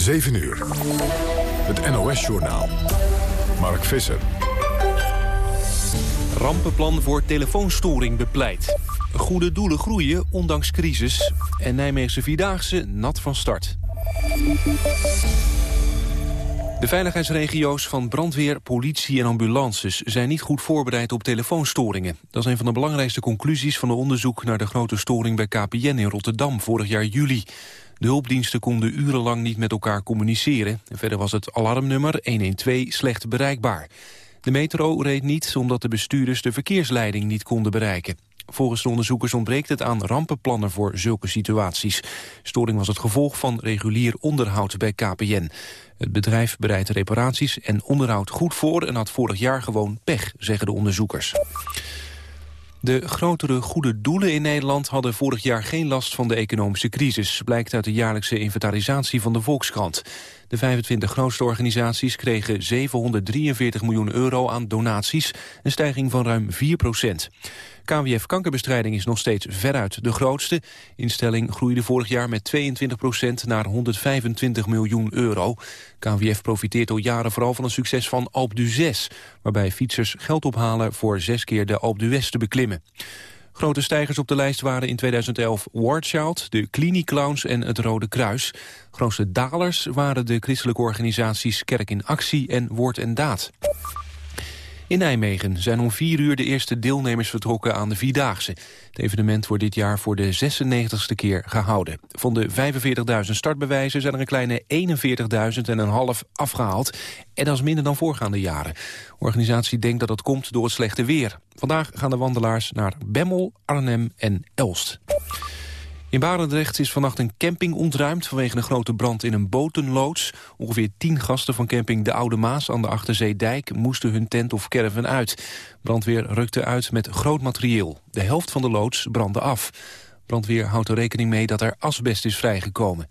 7 uur. Het NOS-journaal. Mark Visser. Rampenplan voor telefoonstoring bepleit. Goede doelen groeien, ondanks crisis. En Nijmeegse Vierdaagse nat van start. De veiligheidsregio's van brandweer, politie en ambulances zijn niet goed voorbereid op telefoonstoringen. Dat is een van de belangrijkste conclusies van een onderzoek naar de grote storing bij KPN in Rotterdam vorig jaar juli. De hulpdiensten konden urenlang niet met elkaar communiceren. En verder was het alarmnummer 112 slecht bereikbaar. De metro reed niet omdat de bestuurders de verkeersleiding niet konden bereiken. Volgens de onderzoekers ontbreekt het aan rampenplannen voor zulke situaties. Storing was het gevolg van regulier onderhoud bij KPN. Het bedrijf bereidt reparaties en onderhoud goed voor... en had vorig jaar gewoon pech, zeggen de onderzoekers. De grotere goede doelen in Nederland hadden vorig jaar geen last van de economische crisis, blijkt uit de jaarlijkse inventarisatie van de Volkskrant. De 25 grootste organisaties kregen 743 miljoen euro aan donaties, een stijging van ruim 4 procent. KWF Kankerbestrijding is nog steeds veruit de grootste. Instelling groeide vorig jaar met 22 procent naar 125 miljoen euro. KWF profiteert al jaren vooral van het succes van Alp d'Huez... waarbij fietsers geld ophalen voor zes keer de Alp d'Huez te beklimmen. Grote stijgers op de lijst waren in 2011 Wardchild, de Clowns en het Rode Kruis. Grootste dalers waren de christelijke organisaties Kerk in Actie en Woord en Daad. In Nijmegen zijn om vier uur de eerste deelnemers vertrokken aan de Vierdaagse. Het evenement wordt dit jaar voor de 96ste keer gehouden. Van de 45.000 startbewijzen zijn er een kleine 41.000 en een half afgehaald. En dat is minder dan voorgaande jaren. De organisatie denkt dat dat komt door het slechte weer. Vandaag gaan de wandelaars naar Bemmel, Arnhem en Elst. In Barendrecht is vannacht een camping ontruimd vanwege een grote brand in een botenloods. Ongeveer tien gasten van camping De Oude Maas aan de Achterzeedijk moesten hun tent of caravan uit. Brandweer rukte uit met groot materieel. De helft van de loods brandde af. Brandweer houdt er rekening mee dat er asbest is vrijgekomen.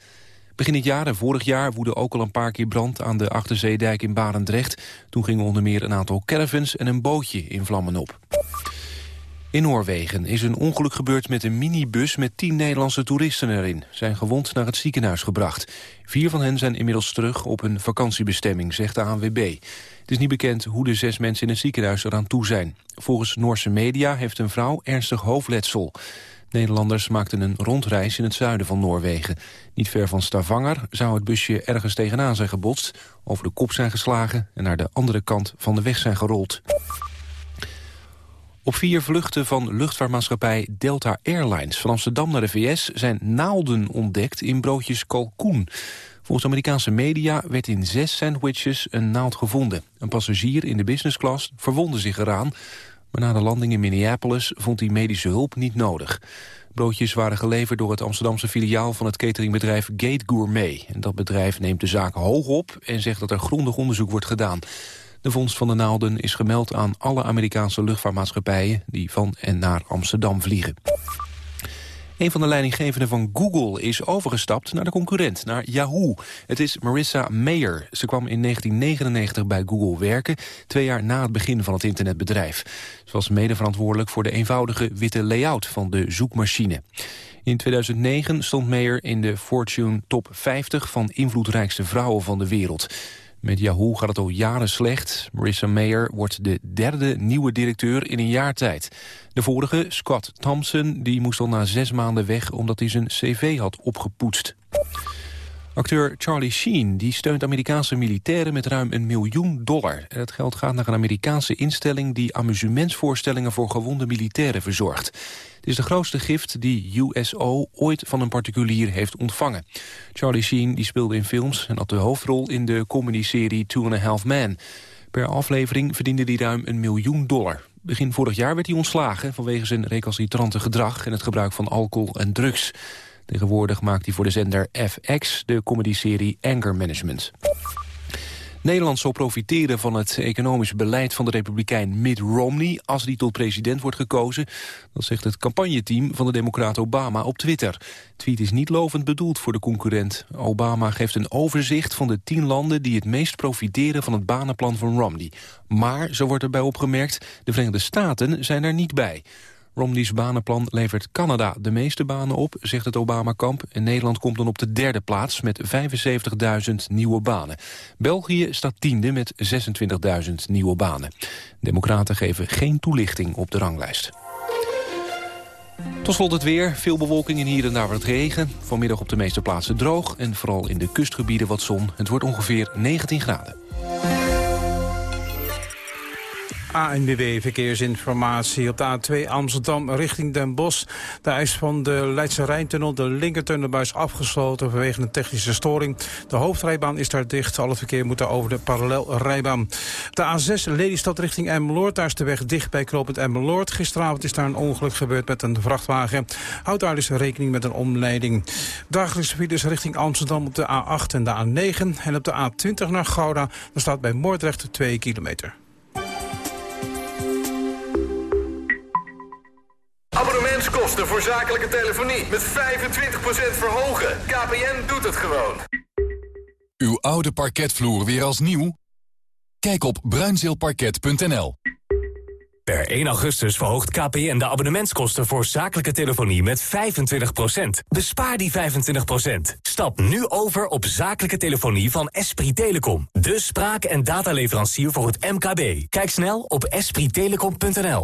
Begin dit jaar en vorig jaar woedde ook al een paar keer brand aan de Achterzeedijk in Barendrecht. Toen gingen onder meer een aantal caravans en een bootje in vlammen op. In Noorwegen is een ongeluk gebeurd met een minibus met tien Nederlandse toeristen erin. Zijn gewond naar het ziekenhuis gebracht. Vier van hen zijn inmiddels terug op hun vakantiebestemming, zegt de ANWB. Het is niet bekend hoe de zes mensen in het ziekenhuis eraan toe zijn. Volgens Noorse media heeft een vrouw ernstig hoofdletsel. Nederlanders maakten een rondreis in het zuiden van Noorwegen. Niet ver van Stavanger zou het busje ergens tegenaan zijn gebotst... over de kop zijn geslagen en naar de andere kant van de weg zijn gerold. Op vier vluchten van luchtvaartmaatschappij Delta Airlines van Amsterdam naar de VS zijn naalden ontdekt in broodjes kalkoen. Volgens Amerikaanse media werd in zes sandwiches een naald gevonden. Een passagier in de business class verwondde zich eraan, maar na de landing in Minneapolis vond hij medische hulp niet nodig. Broodjes waren geleverd door het Amsterdamse filiaal van het cateringbedrijf Gate Gourmet. En dat bedrijf neemt de zaak hoog op en zegt dat er grondig onderzoek wordt gedaan. De vondst van de naalden is gemeld aan alle Amerikaanse luchtvaartmaatschappijen... die van en naar Amsterdam vliegen. Een van de leidinggevenden van Google is overgestapt naar de concurrent, naar Yahoo. Het is Marissa Mayer. Ze kwam in 1999 bij Google werken, twee jaar na het begin van het internetbedrijf. Ze was mede verantwoordelijk voor de eenvoudige witte layout van de zoekmachine. In 2009 stond Mayer in de Fortune Top 50 van invloedrijkste vrouwen van de wereld. Met Yahoo gaat het al jaren slecht. Marissa Mayer wordt de derde nieuwe directeur in een jaar tijd. De vorige, Scott Thompson, die moest al na zes maanden weg... omdat hij zijn cv had opgepoetst. Acteur Charlie Sheen die steunt Amerikaanse militairen met ruim een miljoen dollar. Het geld gaat naar een Amerikaanse instelling die amusementsvoorstellingen voor gewonde militairen verzorgt. Het is de grootste gift die USO ooit van een particulier heeft ontvangen. Charlie Sheen die speelde in films en had de hoofdrol in de comedy-serie Two and a Half Men. Per aflevering verdiende hij ruim een miljoen dollar. Begin vorig jaar werd hij ontslagen vanwege zijn recalcitrante gedrag... en het gebruik van alcohol en drugs. Tegenwoordig maakt hij voor de zender FX de comedyserie Anger Management. Nederland zal profiteren van het economische beleid van de republikein Mitt Romney als die tot president wordt gekozen. Dat zegt het campagneteam van de democraat Obama op Twitter. Tweet is niet lovend bedoeld voor de concurrent. Obama geeft een overzicht van de tien landen die het meest profiteren van het banenplan van Romney. Maar, zo wordt erbij opgemerkt, de Verenigde Staten zijn er niet bij. Romney's banenplan levert Canada de meeste banen op, zegt het Obama-kamp. En Nederland komt dan op de derde plaats met 75.000 nieuwe banen. België staat tiende met 26.000 nieuwe banen. Democraten geven geen toelichting op de ranglijst. Tot slot het weer. Veel bewolking en hier en daar wat regen. Vanmiddag op de meeste plaatsen droog en vooral in de kustgebieden wat zon. Het wordt ongeveer 19 graden. ANWB Verkeersinformatie op de A2 Amsterdam richting Den Bosch. De is van de Leidse Rijntunnel, de linkertunnelbuis afgesloten vanwege een technische storing. De hoofdrijbaan is daar dicht. Al het verkeer moet daar over de parallelrijbaan. De A6 Lelystad richting Emmeloord. Daar is de weg dicht bij knooppunt Emmeloord. Gisteravond is daar een ongeluk gebeurd met een vrachtwagen. Houd daar dus rekening met een omleiding. Dagelijkse files richting Amsterdam op de A8 en de A9. En op de A20 naar Gouda. Daar staat bij Moordrecht 2 kilometer. Abonnementskosten voor zakelijke telefonie met 25% verhogen. KPN doet het gewoon. Uw oude parketvloer weer als nieuw? Kijk op bruinzeelparket.nl. Per 1 augustus verhoogt KPN de abonnementskosten voor zakelijke telefonie met 25%. Bespaar die 25%. Stap nu over op zakelijke telefonie van Esprit Telecom. De spraak- en dataleverancier voor het MKB. Kijk snel op esprittelecom.nl.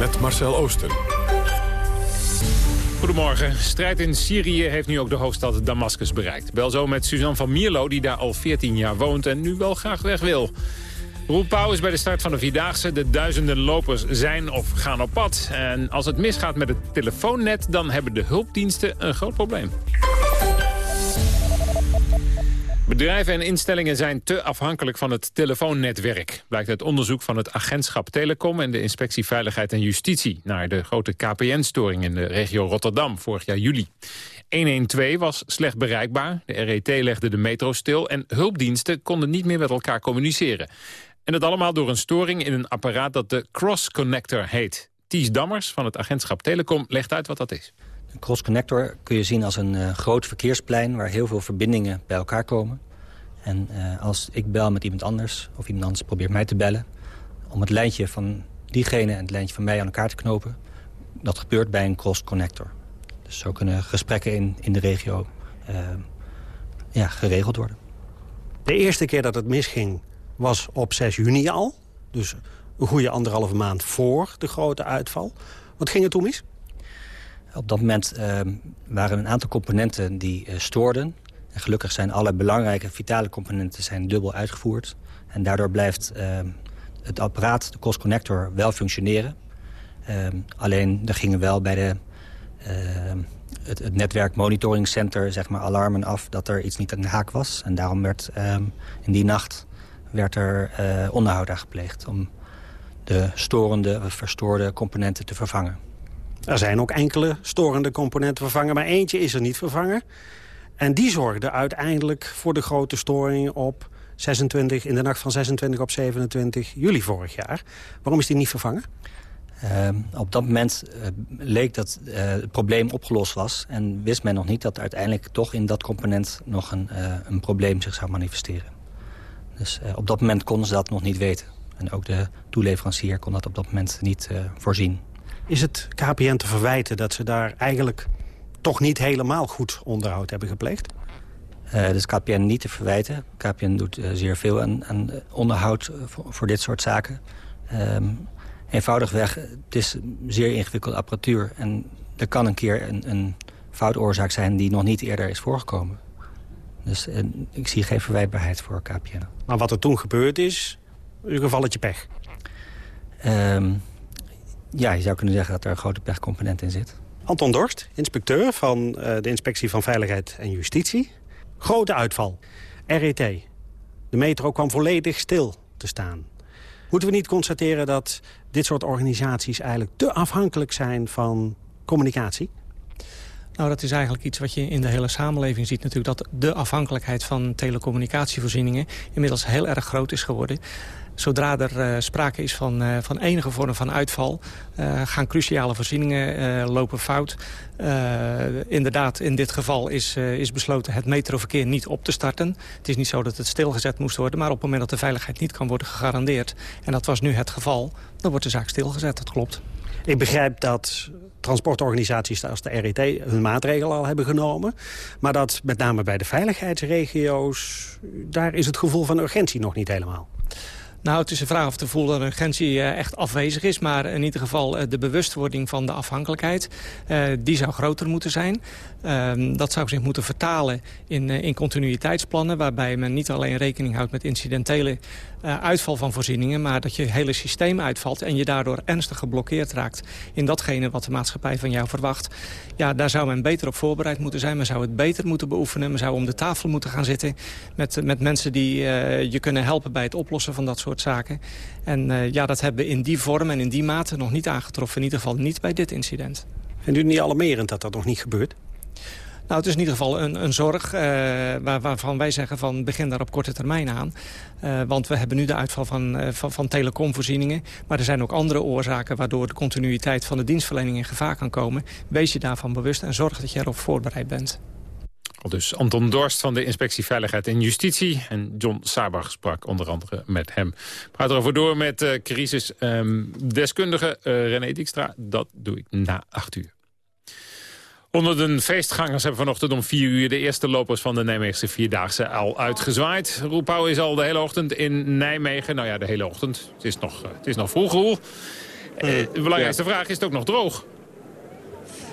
Met Marcel Oosten. Goedemorgen. Strijd in Syrië heeft nu ook de hoofdstad Damascus bereikt. Bel zo met Suzanne van Mierlo, die daar al 14 jaar woont en nu wel graag weg wil. Roel Pauw is bij de start van de Vierdaagse. De duizenden lopers zijn of gaan op pad. En als het misgaat met het telefoonnet, dan hebben de hulpdiensten een groot probleem. Bedrijven en instellingen zijn te afhankelijk van het telefoonnetwerk. Blijkt uit onderzoek van het agentschap Telecom en de Inspectie Veiligheid en Justitie... naar de grote KPN-storing in de regio Rotterdam vorig jaar juli. 112 was slecht bereikbaar, de RET legde de metro stil... en hulpdiensten konden niet meer met elkaar communiceren. En dat allemaal door een storing in een apparaat dat de Cross Connector heet. Ties Dammers van het agentschap Telecom legt uit wat dat is. Een cross connector kun je zien als een uh, groot verkeersplein... waar heel veel verbindingen bij elkaar komen. En uh, als ik bel met iemand anders, of iemand anders probeert mij te bellen... om het lijntje van diegene en het lijntje van mij aan elkaar te knopen... dat gebeurt bij een cross connector. Dus zo kunnen gesprekken in, in de regio uh, ja, geregeld worden. De eerste keer dat het misging was op 6 juni al. Dus een goede anderhalve maand voor de grote uitval. Wat ging er toen mis? Op dat moment uh, waren een aantal componenten die uh, stoorden. En gelukkig zijn alle belangrijke vitale componenten zijn dubbel uitgevoerd. En daardoor blijft uh, het apparaat, de COS Connector, wel functioneren. alleen er gingen wel bij de, het, het netwerk monitoring center zeg maar, alarmen af dat er iets niet aan de haak was. En daarom werd in die nacht werd er onderhoud aan gepleegd om de storende, verstoorde componenten te vervangen. Er zijn ook enkele storende componenten vervangen, maar eentje is er niet vervangen. En die zorgde uiteindelijk voor de grote storing op 26, in de nacht van 26 op 27 juli vorig jaar. Waarom is die niet vervangen? Uh, op dat moment uh, leek dat uh, het probleem opgelost was. En wist men nog niet dat uiteindelijk toch in dat component nog een, een probleem zich zou manifesteren. Dus op dat moment konden ze dat nog niet weten. En ook de toeleverancier kon dat op dat moment niet voorzien. Is het KPN te verwijten dat ze daar eigenlijk toch niet helemaal goed onderhoud hebben gepleegd? Uh, dus KPN niet te verwijten. KPN doet uh, zeer veel aan, aan onderhoud voor, voor, dit soort zaken. Um, eenvoudigweg, het is zeer ingewikkelde apparatuur. En er kan een keer een, een foutoorzaak zijn die nog niet eerder is voorgekomen. Dus uh, ik zie geen verwijtbaarheid voor KPN. Maar wat er toen gebeurd is, een gevalletje pech? Um, ja, je zou kunnen zeggen dat er een grote pechcomponent in zit. Anton Dorst, inspecteur van uh, de Inspectie van Veiligheid en Justitie. Grote uitval. RET. De metro kwam volledig stil te staan. Moeten we niet constateren dat dit soort organisaties eigenlijk te afhankelijk zijn van communicatie? Nou, dat is eigenlijk iets wat je in de hele samenleving ziet natuurlijk... dat de afhankelijkheid van telecommunicatievoorzieningen inmiddels heel erg groot is geworden. Zodra er uh, sprake is van, uh, van enige vorm van uitval... Uh, gaan cruciale voorzieningen lopen fout. inderdaad, in dit geval is, is besloten het metroverkeer niet op te starten. Het is niet zo dat het stilgezet moest worden... maar op het moment dat de veiligheid niet kan worden gegarandeerd... en dat was nu het geval, dan wordt de zaak stilgezet, dat klopt. Ik begrijp dat transportorganisaties als de RET hun maatregelen al hebben genomen. Maar dat met name bij de veiligheidsregio's... daar is het gevoel van urgentie nog niet helemaal. Nou, het is een vraag of de gevoel dat urgentie eh, echt afwezig is. Maar in ieder geval eh, de bewustwording van de afhankelijkheid... Uh, die zou groter moeten zijn. Uh, dat zou zich moeten vertalen in, in continuïteitsplannen... waarbij men niet alleen rekening houdt met incidentele uh, uitval van voorzieningen... maar dat je hele systeem uitvalt en je daardoor ernstig geblokkeerd raakt... in datgene wat de maatschappij van jou verwacht. Ja, daar zou men beter op voorbereid moeten zijn. Men zou het beter moeten beoefenen. Men zou om de tafel moeten gaan zitten met, met mensen die je kunnen helpen... bij het oplossen van dat soort zaken. En ja, dat hebben we in die vorm en in die mate nog niet aangetroffen. In ieder geval niet bij dit incident. Vindt u niet alarmerend dat dat nog niet gebeurt? Nou, het is in ieder geval een, een zorg uh, waar, waarvan wij zeggen van begin daar op korte termijn aan. Uh, want we hebben nu de uitval van, uh, van, van telecomvoorzieningen. Maar er zijn ook andere oorzaken waardoor de continuïteit van de dienstverlening in gevaar kan komen. Wees je daarvan bewust en zorg dat je erop voorbereid bent. Dus Anton Dorst van de Inspectie Veiligheid en Justitie. En John Sabach sprak onder andere met hem. Praat erover door met crisisdeskundige um, uh, René Dijkstra. Dat doe ik na acht uur. Onder de feestgangers hebben vanochtend om vier uur... de eerste lopers van de Nijmeegse Vierdaagse al uitgezwaaid. Roel Pauw is al de hele ochtend in Nijmegen. Nou ja, de hele ochtend. Het is nog, het is nog vroeg, Roel. Uh, de belangrijkste ja. vraag, is het ook nog droog?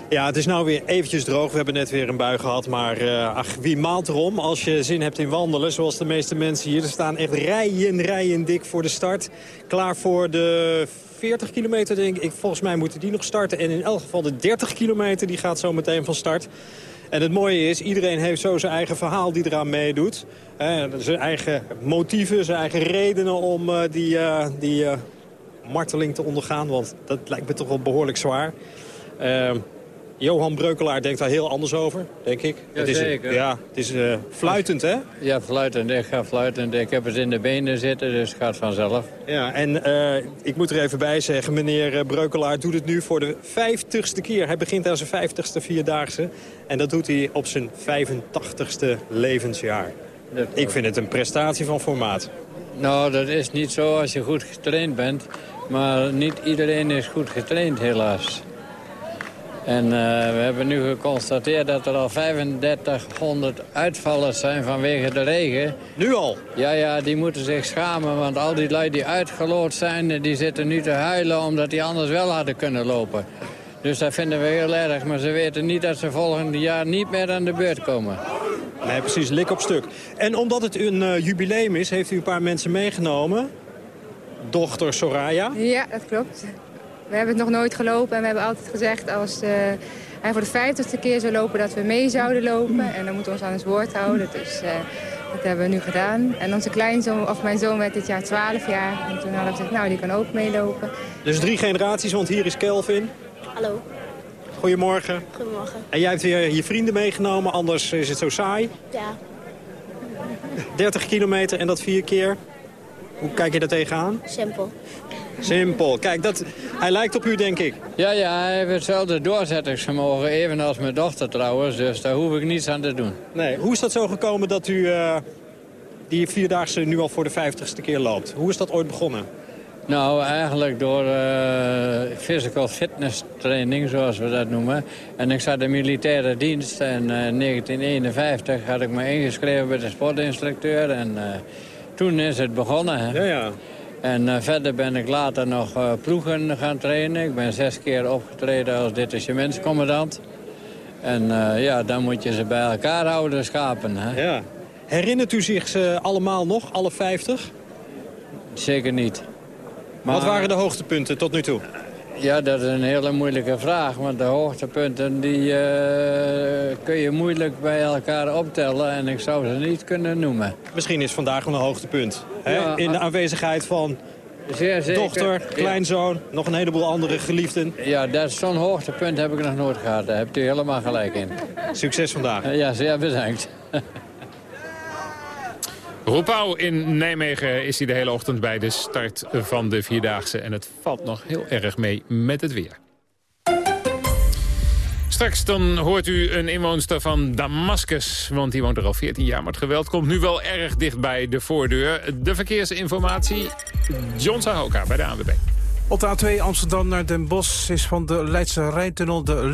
Ja, het is nou weer eventjes droog. We hebben net weer een bui gehad, maar uh, ach, wie maalt erom? Als je zin hebt in wandelen, zoals de meeste mensen hier. Er staan echt rijen, rijen dik voor de start. Klaar voor de 40 kilometer, denk ik. Volgens mij moeten die nog starten. En in elk geval de 30 kilometer, die gaat zo meteen van start. En het mooie is, iedereen heeft zo zijn eigen verhaal die eraan meedoet. Eh, zijn eigen motieven, zijn eigen redenen om uh, die, die marteling te ondergaan. Want dat lijkt me toch wel behoorlijk zwaar. Johan Breukelaar denkt daar heel anders over, denk ik. Ja, het is, zeker. Ja, het is uh, fluitend, hè? Ja, fluitend. Ik ga fluitend. Ik heb het in de benen zitten, dus het gaat vanzelf. Ja, en uh, ik moet er even bij zeggen, meneer Breukelaar doet het nu voor de vijftigste keer. Hij begint aan zijn vijftigste vierdaagse. En dat doet hij op zijn 85ste levensjaar. Ik vind het een prestatie van formaat. Nou, dat is niet zo als je goed getraind bent. Maar niet iedereen is goed getraind, helaas. En uh, we hebben nu geconstateerd dat er al 3500 uitvallers zijn vanwege de regen. Nu al? Ja, ja, die moeten zich schamen, want al die lui die uitgelood zijn... die zitten nu te huilen omdat die anders wel hadden kunnen lopen. Dus dat vinden we heel erg, maar ze weten niet dat ze volgend jaar niet meer aan de beurt komen. Nee, precies, lik op stuk. En omdat het een uh, jubileum is, heeft u een paar mensen meegenomen. Dochter Soraya. Ja, dat klopt. We hebben het nog nooit gelopen en we hebben altijd gezegd als uh, hij voor de vijftigste keer zou lopen dat we mee zouden lopen. En dan moeten we ons aan het woord houden. Dus uh, dat hebben we nu gedaan. En onze kleinzoon, of mijn zoon werd dit jaar 12 jaar. En toen hadden we gezegd, nou die kan ook meelopen. Dus drie generaties, want hier is Kelvin. Hallo. Goedemorgen. Goedemorgen. En jij hebt weer je vrienden meegenomen, anders is het zo saai. Ja. 30 kilometer en dat vier keer. Hoe kijk je daar tegenaan? Simpel. Simpel. Kijk, dat, hij lijkt op u, denk ik. Ja, ja, hij heeft hetzelfde doorzettingsvermogen, evenals mijn dochter trouwens. Dus daar hoef ik niets aan te doen. Nee. Hoe is dat zo gekomen dat u uh, die vierdaagse nu al voor de vijftigste keer loopt? Hoe is dat ooit begonnen? Nou, eigenlijk door uh, physical fitness training, zoals we dat noemen. En ik zat in militaire dienst en uh, in 1951 had ik me ingeschreven bij de sportinstructeur. En toen is het begonnen. Hè? Ja, ja. En uh, verder ben ik later nog uh, ploegen gaan trainen. Ik ben zes keer opgetreden als detachementscommandant. En uh, ja, dan moet je ze bij elkaar houden, schapen. Hè? Ja. Herinnert u zich ze allemaal nog, alle vijftig? Zeker niet. Maar... Wat waren de hoogtepunten tot nu toe? Ja, dat is een hele moeilijke vraag. Want de hoogtepunten die, uh, kun je moeilijk bij elkaar optellen. En ik zou ze niet kunnen noemen. Misschien is vandaag een hoogtepunt. Hè? Ja, In de aanwezigheid van Zeer zeker. Dochter, kleinzoon, nog een heleboel andere geliefden. Ja, dat zo'n hoogtepunt heb ik nog nooit gehad. Daar hebt u helemaal gelijk in. Succes vandaag. Ja, zeer bedankt. Roepauw in Nijmegen is hij de hele ochtend bij de start van de Vierdaagse. En het valt nog heel erg mee met het weer. Straks dan hoort u een inwoonster van Damascus, want die woont er al 14 jaar. Maar het geweld komt nu wel erg dicht bij de voordeur. De verkeersinformatie, John Sahoka bij de ANWB. Op de A2 Amsterdam naar Den Bosch is van de Leidse Rijntunnel de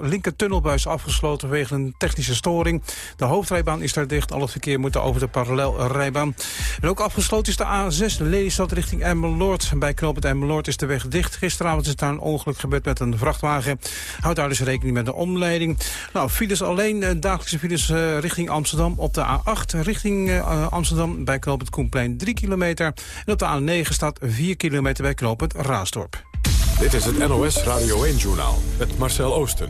linker tunnelbuis afgesloten vanwege een technische storing. De hoofdrijbaan is daar dicht, al het verkeer moet over de parallelrijbaan. En ook afgesloten is de A6 Lelystad richting Emmeloord. Bij knooppunt Emmeloord is de weg dicht. Gisteravond is daar een ongeluk gebeurd met een vrachtwagen. Houd daar dus rekening met de omleiding. Nou, files alleen, eh, dagelijkse files uh, richting Amsterdam. Op de A8 richting uh, Amsterdam bij knooppunt Koenplein 3 kilometer. En op de A9 staat 4 kilometer bij knooppunt Raasdorp. Dit is het NOS Radio 1-journaal met Marcel Oosten.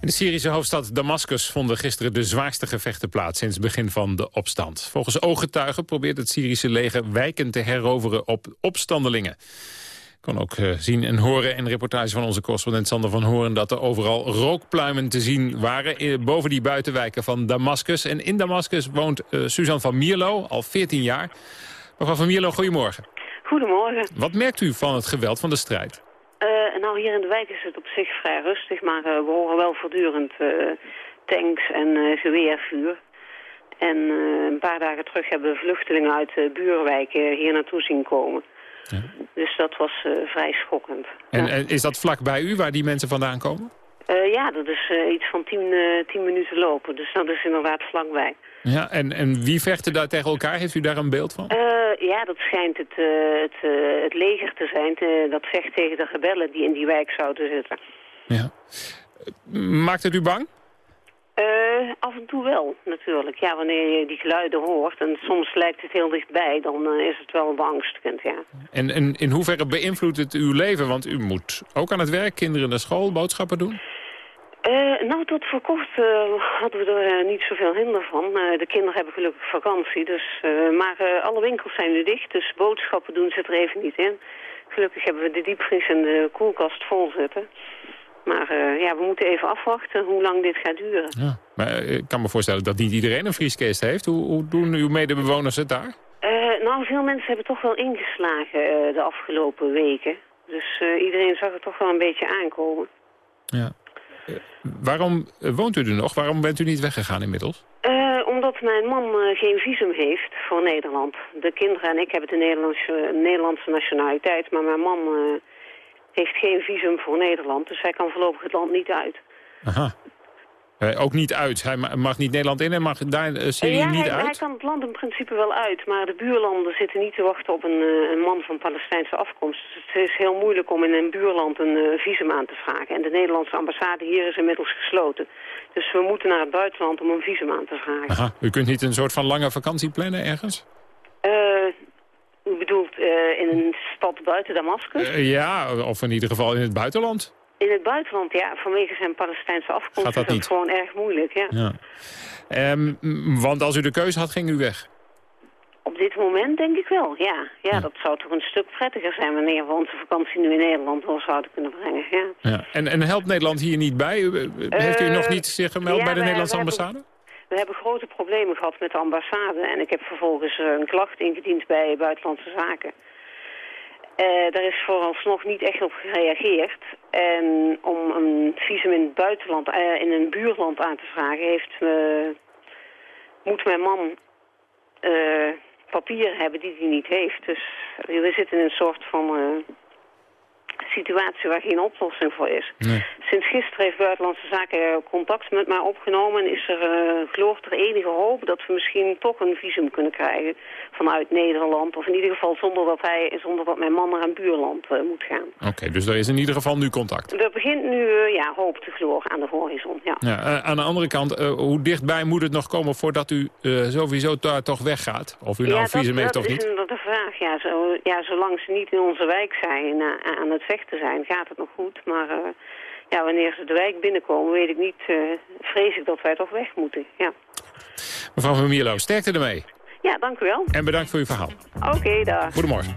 In de Syrische hoofdstad Damascus vonden gisteren de zwaarste gevechten plaats sinds het begin van de opstand. Volgens ooggetuigen probeert het Syrische leger wijken te heroveren op opstandelingen. kon ook uh, zien en horen in reportage van onze correspondent Sander van Horen... dat er overal rookpluimen te zien waren eh, boven die buitenwijken van Damascus. En in Damascus woont uh, Suzanne van Mierlo, al 14 jaar. Mevrouw van Mierlo, goedemorgen. Goedemorgen. Wat merkt u van het geweld van de strijd? Uh, nou, hier in de wijk is het op zich vrij rustig, maar uh, we horen wel voortdurend uh, tanks en geweervuur. En een paar dagen terug hebben we vluchtelingen uit de buurwijken hier naartoe zien komen. Ja. Dus dat was vrij schokkend. En, ja. en, is dat vlak bij u, waar die mensen vandaan komen? ja, dat is iets van tien, tien minuten lopen, dus dat is inderdaad vlakbij. Ja, en, en wie vechten daar tegen elkaar? Heeft u daar een beeld van? Uh, ja, dat schijnt het, uh, het, uh, het leger te zijn. Te, dat vecht tegen de rebellen die in die wijk zouden zitten. Ja. Maakt het u bang? af en toe wel, natuurlijk. Ja, wanneer je die geluiden hoort en soms lijkt het heel dichtbij, dan is het wel beangstigend, ja. En, en in hoeverre beïnvloedt het uw leven? Want u moet ook aan het werk, kinderen naar school, boodschappen doen? Uh, nou, tot voor kort uh, hadden we er uh, niet zoveel hinder van. de kinderen hebben gelukkig vakantie, dus, maar alle winkels zijn nu dicht, dus boodschappen doen zit er even niet in. Gelukkig hebben we de diepvries en de koelkast vol zitten. Maar ja, we moeten even afwachten hoe lang dit gaat duren. Ja, maar ik kan me voorstellen dat niet iedereen een vrieskist heeft. Hoe, hoe doen uw medebewoners het daar? nou, veel mensen hebben toch wel ingeslagen de afgelopen weken. Dus iedereen zag het toch wel een beetje aankomen. Ja. Waarom woont u er nog? Waarom bent u niet weggegaan inmiddels? Uh, omdat mijn man uh, geen visum heeft voor Nederland. De kinderen en ik hebben de Nederlandse, Nederlandse nationaliteit, maar mijn man uh, heeft geen visum voor Nederland. Dus hij kan voorlopig het land niet uit. Aha. Uh, ook niet uit. Hij mag niet Nederland in en mag daar uh, Syrië ja, niet hij, uit? hij kan het land in principe wel uit. Maar de buurlanden zitten niet te wachten op een, uh, een man van Palestijnse afkomst. Dus het is heel moeilijk om in een buurland een visum aan te vragen. En de Nederlandse ambassade hier is inmiddels gesloten. Dus we moeten naar het buitenland om een visum aan te vragen. Aha. U kunt niet een soort van lange vakantie plannen ergens? u bedoelt in een stad buiten Damascus? ja, of in ieder geval in het buitenland. In het buitenland, ja, vanwege zijn Palestijnse afkomst Gaat dat is het gewoon erg moeilijk, ja. ja. Um, want als u de keuze had, ging u weg? Op dit moment denk ik wel, ja. ja. Ja, dat zou toch een stuk prettiger zijn wanneer we onze vakantie nu in Nederland wel zouden kunnen brengen, ja. ja. En, en helpt Nederland hier niet bij? Heeft u nog niet zich gemeld ja, bij de Nederlandse ambassade? We hebben grote problemen gehad met de ambassade en ik heb vervolgens een klacht ingediend bij Buitenlandse Zaken. Uh, daar is vooralsnog niet echt op gereageerd. En om een visum in het buitenland, uh, in een buurland aan te vragen, heeft, uh, moet mijn man papieren hebben die hij niet heeft. Dus we zitten in een soort van situatie waar geen oplossing voor is. Nee. Sinds gisteren heeft Buitenlandse Zaken contact met mij opgenomen... en is er, uh, geloof er enige hoop dat we misschien toch een visum kunnen krijgen vanuit Nederland. Of in ieder geval zonder dat, hij, zonder dat mijn man naar een buurland uh, moet gaan. Oké, okay, dus er is in ieder geval nu contact? Er begint nu uh, ja, hoop te gloren aan de horizon, ja. ja aan de andere kant, hoe dichtbij moet het nog komen voordat u sowieso daar toch weggaat? Of u nou ja, een visum heeft of niet? Dat is de vraag, ja, zo, ja. Zolang ze niet in onze wijk zijn aan het vechten zijn, gaat het nog goed. Maar uh, ja, wanneer ze de wijk binnenkomen, weet ik niet, uh, vrees ik dat wij toch weg moeten. Ja. Mevrouw van Mierlo, sterkte ermee. Ja, dank u wel. En bedankt voor uw verhaal. Oké, okay, dag. Goedemorgen.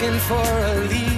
Looking for a lead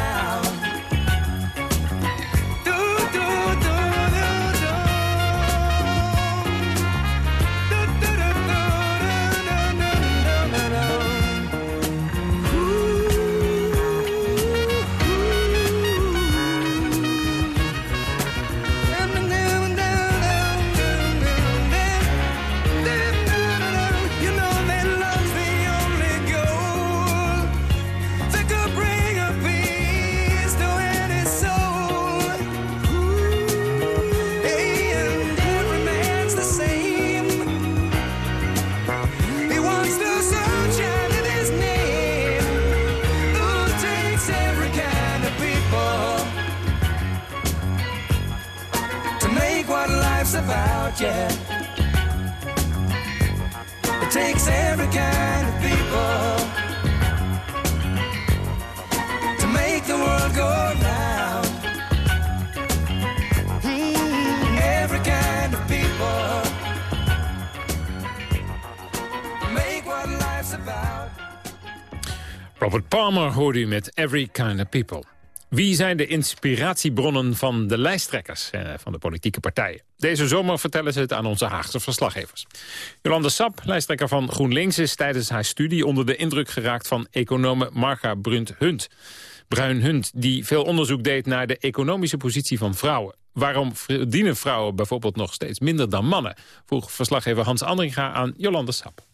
Life's about? Yeah. It takes every kind of people to make the world go round. Mm, every kind of people make what life's about. Robert Palmer hoorde u met Every Kind of People. Wie zijn de inspiratiebronnen van de lijsttrekkers eh, van de politieke partijen? Deze zomer vertellen ze het aan onze Haagse verslaggevers. Jolande Sap, lijsttrekker van GroenLinks, is tijdens haar studie onder de indruk geraakt van econome Marga Brunt-Hunt. Bruin-Hunt, die veel onderzoek deed naar de economische positie van vrouwen. Waarom verdienen vrouwen bijvoorbeeld nog steeds minder dan mannen? Vroeg verslaggever Hans Andringa aan Jolande Sap.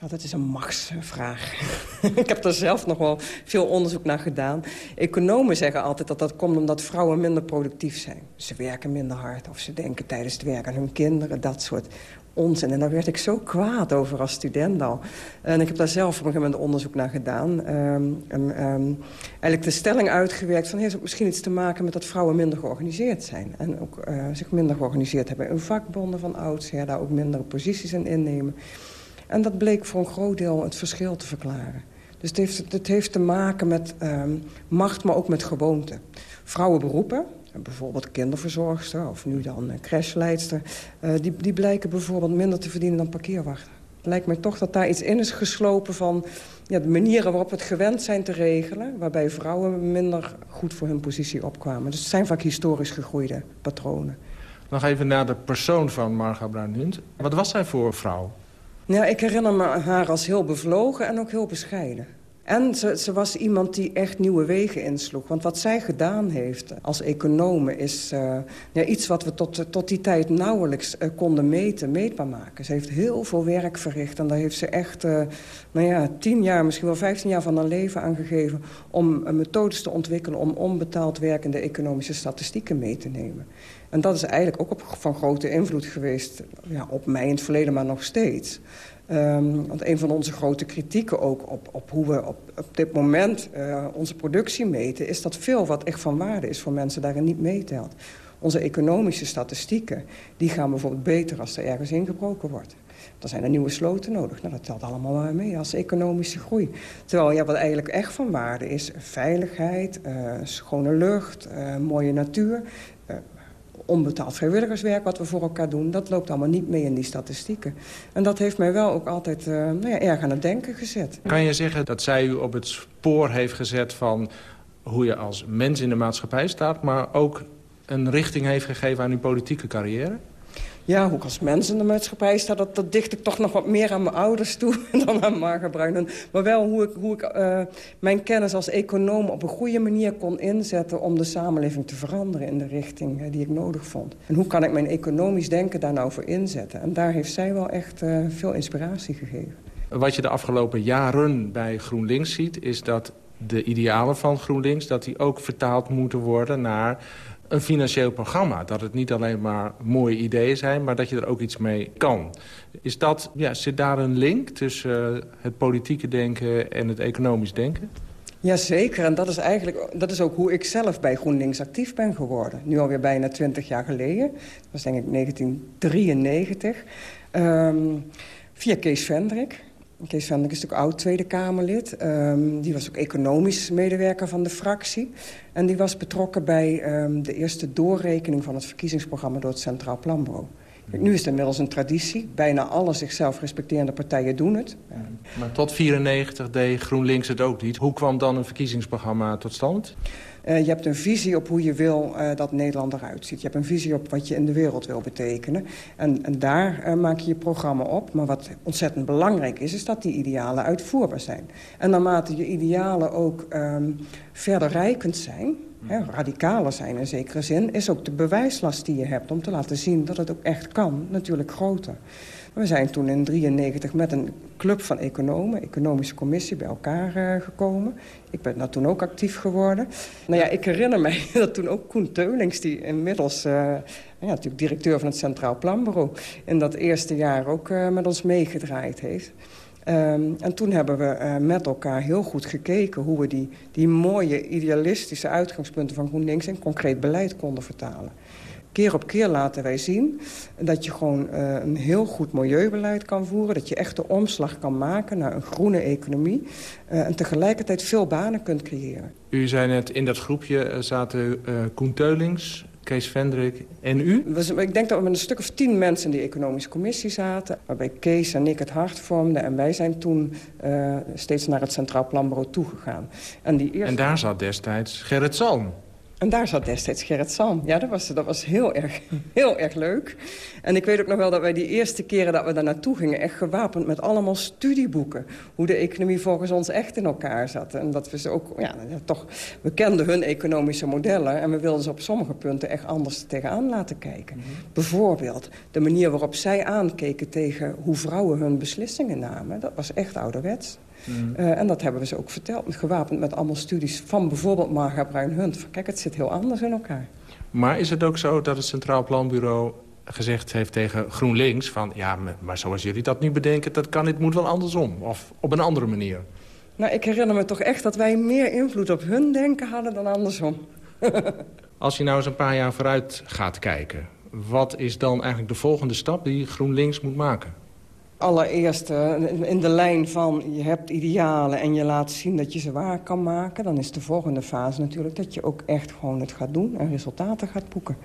Ja, dat is een machtsvraag. ik heb daar zelf nog wel veel onderzoek naar gedaan. Economen zeggen altijd dat dat komt omdat vrouwen minder productief zijn. Ze werken minder hard of ze denken tijdens het werk aan hun kinderen, dat soort onzin. En daar werd ik zo kwaad over als student al. En ik heb daar zelf op een gegeven moment onderzoek naar gedaan. Ehm, en, ehm, eigenlijk de stelling uitgewerkt van... heeft het misschien iets te maken met dat vrouwen minder georganiseerd zijn. En ook eh, zich minder georganiseerd hebben in vakbonden van oudsher. Daar ook mindere posities in innemen. En dat bleek voor een groot deel het verschil te verklaren. Dus het heeft, het heeft te maken met ehm, macht, maar ook met gewoonte. Vrouwenberoepen, bijvoorbeeld kinderverzorgster of nu dan een crashleidster... Uh, die, die blijken bijvoorbeeld minder te verdienen dan parkeerwachter. Het lijkt mij toch dat daar iets in is geslopen van ja, de manieren waarop we het gewend zijn te regelen... waarbij vrouwen minder goed voor hun positie opkwamen. Dus het zijn vaak historisch gegroeide patronen. Nog even naar de persoon van Marga Bruin-Hunt. Wat was zij voor vrouw? Ja, ik herinner me haar als heel bevlogen en ook heel bescheiden. En ze, ze was iemand die echt nieuwe wegen insloeg. Want wat zij gedaan heeft als econome is uh, ja, iets wat we tot, tot die tijd nauwelijks uh, konden meten, meetbaar maken. Ze heeft heel veel werk verricht en daar heeft ze echt nou ja, tien jaar, misschien wel vijftien jaar van haar leven aan gegeven... om methodes te ontwikkelen om onbetaald werkende economische statistieken mee te nemen. En dat is eigenlijk ook op, van grote invloed geweest ja, op mij in het verleden, maar nog steeds. Um, want een van onze grote kritieken ook op, op hoe we op, op dit moment uh, onze productie meten... is dat veel wat echt van waarde is voor mensen daarin niet meetelt. Onze economische statistieken die gaan bijvoorbeeld beter als er ergens ingebroken wordt. Dan zijn er nieuwe sloten nodig. Nou, dat telt allemaal wel mee als economische groei. Terwijl ja, wat eigenlijk echt van waarde is... veiligheid, uh, schone lucht, uh, mooie natuur onbetaald vrijwilligerswerk wat we voor elkaar doen... dat loopt allemaal niet mee in die statistieken. En dat heeft mij wel ook altijd uh, nou ja, erg aan het denken gezet. Kan je zeggen dat zij u op het spoor heeft gezet van hoe je als mens in de maatschappij staat... maar ook een richting heeft gegeven aan uw politieke carrière? Ja, hoe ik als mens in de maatschappij sta... dat, dat dicht ik toch nog wat meer aan mijn ouders toe dan aan Marga Bruinen. Maar wel hoe ik, hoe ik uh, mijn kennis als econoom op een goede manier kon inzetten... om de samenleving te veranderen in de richting uh, die ik nodig vond. En hoe kan ik mijn economisch denken daar nou voor inzetten? En daar heeft zij wel echt uh, veel inspiratie gegeven. Wat je de afgelopen jaren bij GroenLinks ziet... is dat de idealen van GroenLinks... dat die ook vertaald moeten worden naar een financieel programma. Dat het niet alleen maar mooie ideeën zijn, maar dat je er ook iets mee kan. Is dat, ja, zit daar een link tussen het politieke denken en het economisch denken? Jazeker, en dat is eigenlijk dat is ook hoe ik zelf bij GroenLinks actief ben geworden. Nu alweer bijna twintig jaar geleden. Dat was denk ik 1993. Um, via Kees Vendrik. Kees Vendrik is natuurlijk oud Tweede Kamerlid. Um, die was ook economisch medewerker van de fractie. En die was betrokken bij um, de eerste doorrekening van het verkiezingsprogramma door het Centraal Planbureau. Nu is het inmiddels een traditie. Bijna alle zichzelf respecterende partijen doen het. Maar tot 94 deed GroenLinks het ook niet. Hoe kwam dan een verkiezingsprogramma tot stand? Uh, je hebt een visie op hoe je wil uh, dat Nederland eruit ziet. Je hebt een visie op wat je in de wereld wil betekenen. En, en daar uh, maak je je programma op. Maar wat ontzettend belangrijk is, is dat die idealen uitvoerbaar zijn. En naarmate je idealen ook um, verder rijkend zijn... Hè, radicaler zijn in zekere zin... is ook de bewijslast die je hebt om te laten zien dat het ook echt kan... natuurlijk groter. We zijn toen in 1993 met een club van economen, economische commissie, bij elkaar uh, gekomen. Ik ben daar toen ook actief geworden. Nou ja, ik herinner mij dat toen ook Koen Teulings, die inmiddels uh, ja, natuurlijk directeur van het Centraal Planbureau, in dat eerste jaar ook uh, met ons meegedraaid heeft. Um, en toen hebben we met elkaar heel goed gekeken... hoe we die, die mooie idealistische uitgangspunten van GroenLinks... in concreet beleid konden vertalen. Keer op keer laten wij zien dat je gewoon uh, een heel goed milieubeleid kan voeren. Dat je echt de omslag kan maken naar een groene economie. Uh, en tegelijkertijd veel banen kunt creëren. U zei net, in dat groepje zaten uh, Koen Teulings, Kees Vendrik en u? Ik denk dat we met een stuk of tien mensen in die economische commissie zaten. Waarbij Kees en ik het hart vormden. En wij zijn toen uh, steeds naar het Centraal Planbureau toegegaan. En, die eerste... en daar zat destijds Gerrit Salm. En daar zat destijds Gerrit Salm. Ja, dat was, dat was heel, erg, heel erg leuk. En ik weet ook nog wel dat wij die eerste keren dat we daar naartoe gingen... echt gewapend met allemaal studieboeken. Hoe de economie volgens ons echt in elkaar zat. En dat we ze ook, ja, toch... We kenden hun economische modellen... en we wilden ze op sommige punten echt anders tegenaan laten kijken. Mm -hmm. Bijvoorbeeld de manier waarop zij aankeken tegen hoe vrouwen hun beslissingen namen. Dat was echt ouderwets. Mm. Uh, en dat hebben we ze ook verteld, gewapend met allemaal studies van bijvoorbeeld Marga Bruin-Hunt. Kijk, het zit heel anders in elkaar. Maar is het ook zo dat het Centraal Planbureau gezegd heeft tegen GroenLinks... van ja, maar zoals jullie dat nu bedenken, dat kan, het moet wel andersom. Of op een andere manier. Nou, ik herinner me toch echt dat wij meer invloed op hun denken hadden dan andersom. Als je nou eens een paar jaar vooruit gaat kijken... wat is dan eigenlijk de volgende stap die GroenLinks moet maken? Allereerst in de lijn van je hebt idealen en je laat zien dat je ze waar kan maken... dan is de volgende fase natuurlijk dat je ook echt gewoon het gaat doen en resultaten gaat boeken.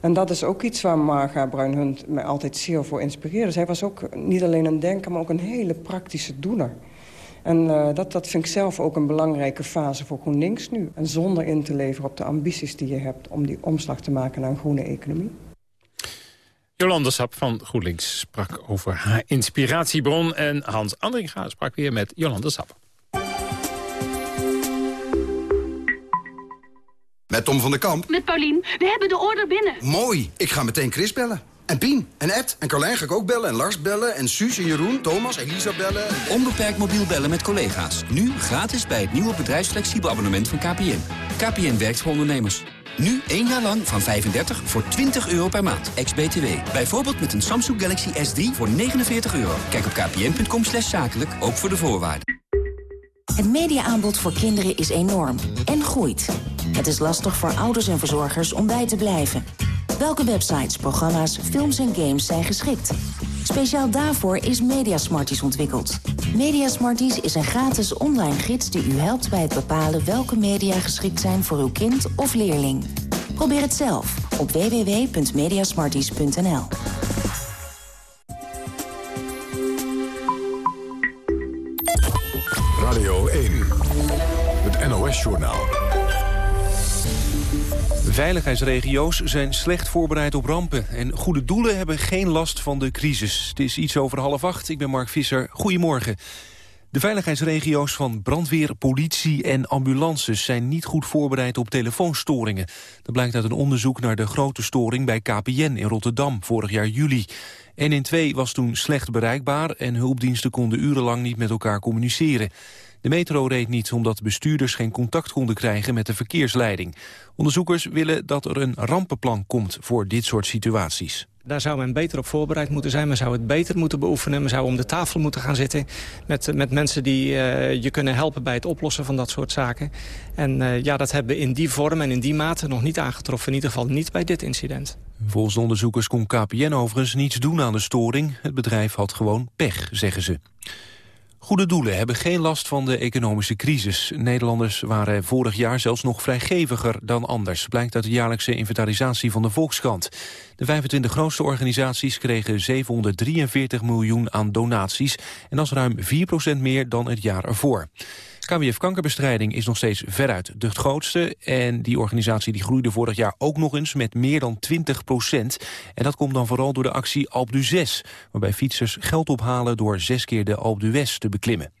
En dat is ook iets waar Marga Bruinhunt mij altijd zeer voor inspireerde. Zij was ook niet alleen een denker, maar ook een hele praktische doener. En uh, dat, dat vind ik zelf ook een belangrijke fase voor GroenLinks nu. En zonder in te leveren op de ambities die je hebt om die omslag te maken naar een groene economie. Jolanda Sap van GroenLinks sprak over haar inspiratiebron... en Hans Andringa sprak weer met Jolanda Sap. Met Tom van der Kamp. Met Paulien. We hebben de order binnen. Mooi. Ik ga meteen Chris bellen. En Pien, en Ed, en Carlijn ga ik ook bellen, en Lars bellen, en Suus, en Jeroen, Thomas, Elisa bellen. Onbeperkt mobiel bellen met collega's. Nu gratis bij het nieuwe bedrijfsflexibel abonnement van KPN. KPN werkt voor ondernemers. Nu één jaar lang van 35 voor 20 euro per maand. Ex-BTW. Bijvoorbeeld met een Samsung Galaxy S3 voor 49 euro. Kijk op kpn.com slash zakelijk, ook voor de voorwaarden. Het mediaaanbod voor kinderen is enorm en groeit. Het is lastig voor ouders en verzorgers om bij te blijven. Welke websites, programma's, films en games zijn geschikt? Speciaal daarvoor is Mediasmarties ontwikkeld. Mediasmarties is een gratis online gids die u helpt bij het bepalen welke media geschikt zijn voor uw kind of leerling. Probeer het zelf op www.mediasmarties.nl. Veiligheidsregio's zijn slecht voorbereid op rampen... en goede doelen hebben geen last van de crisis. Het is iets over half acht. Ik ben Mark Visser. Goedemorgen. De veiligheidsregio's van brandweer, politie en ambulances... zijn niet goed voorbereid op telefoonstoringen. Dat blijkt uit een onderzoek naar de grote storing bij KPN in Rotterdam... vorig jaar juli. 1 in 2 was toen slecht bereikbaar... en hulpdiensten konden urenlang niet met elkaar communiceren. De metro reed niet omdat bestuurders geen contact konden krijgen met de verkeersleiding. Onderzoekers willen dat er een rampenplan komt voor dit soort situaties. Daar zou men beter op voorbereid moeten zijn. Men zou het beter moeten beoefenen. Men zou om de tafel moeten gaan zitten met, met mensen die eh, je kunnen helpen bij het oplossen van dat soort zaken. En eh, ja, dat hebben we in die vorm en in die mate nog niet aangetroffen. In ieder geval niet bij dit incident. Volgens de onderzoekers kon KPN overigens niets doen aan de storing. Het bedrijf had gewoon pech, zeggen ze. Goede doelen hebben geen last van de economische crisis. Nederlanders waren vorig jaar zelfs nog vrijgeviger dan anders... blijkt uit de jaarlijkse inventarisatie van de Volkskrant. De 25 grootste organisaties kregen 743 miljoen aan donaties... en dat is ruim 4% meer dan het jaar ervoor. KWF Kankerbestrijding is nog steeds veruit de grootste. En die organisatie die groeide vorig jaar ook nog eens met meer dan 20 procent. En dat komt dan vooral door de actie Alp du 6... waarbij fietsers geld ophalen door zes keer de Alp d'Huez te beklimmen.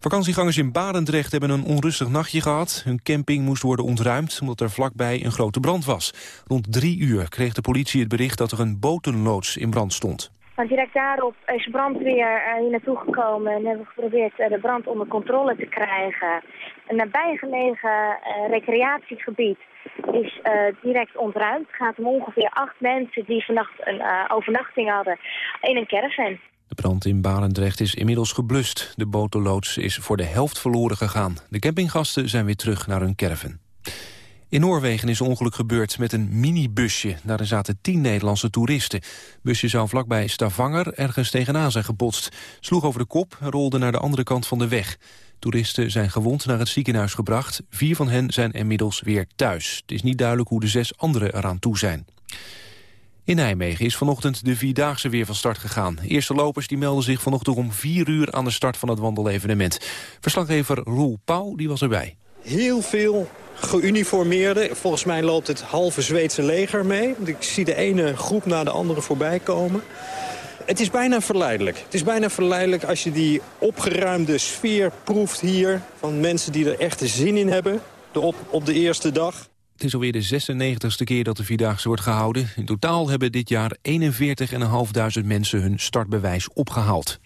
Vakantiegangers in Barendrecht hebben een onrustig nachtje gehad. Hun camping moest worden ontruimd omdat er vlakbij een grote brand was. Rond drie uur kreeg de politie het bericht dat er een botenloods in brand stond. Direct daarop is brandweer eh, hier naartoe gekomen en hebben geprobeerd eh, de brand onder controle te krijgen. Een nabijgelegen eh, recreatiegebied is direct ontruimd. Het gaat om ongeveer acht mensen die vannacht een overnachting hadden in een caravan. De brand in Barendrecht is inmiddels geblust. De botenloods is voor de helft verloren gegaan. De campinggasten zijn weer terug naar hun caravan. In Noorwegen is een ongeluk gebeurd met een minibusje. Daarin zaten tien Nederlandse toeristen. Het busje zou vlakbij Stavanger ergens tegenaan zijn gebotst. Sloeg over de kop en rolde naar de andere kant van de weg. Toeristen zijn gewond naar het ziekenhuis gebracht. Vier van hen zijn inmiddels weer thuis. Het is niet duidelijk hoe de zes anderen eraan toe zijn. In Nijmegen is vanochtend de Vierdaagse weer van start gegaan. Eerste lopers die melden zich vanochtend om vier uur aan de start van het wandelevenement. Verslaggever Roel Pauw die was erbij. Heel veel geuniformeerden. Volgens mij loopt het halve Zweedse leger mee. Ik zie de ene groep na de andere voorbij komen. Het is bijna verleidelijk. Het is bijna verleidelijk als je die opgeruimde sfeer proeft hier... van mensen die er echt zin in hebben op, op de eerste dag. Het is alweer de 96e keer dat de Vierdaagse wordt gehouden. In totaal hebben dit jaar 41.500 mensen hun startbewijs opgehaald.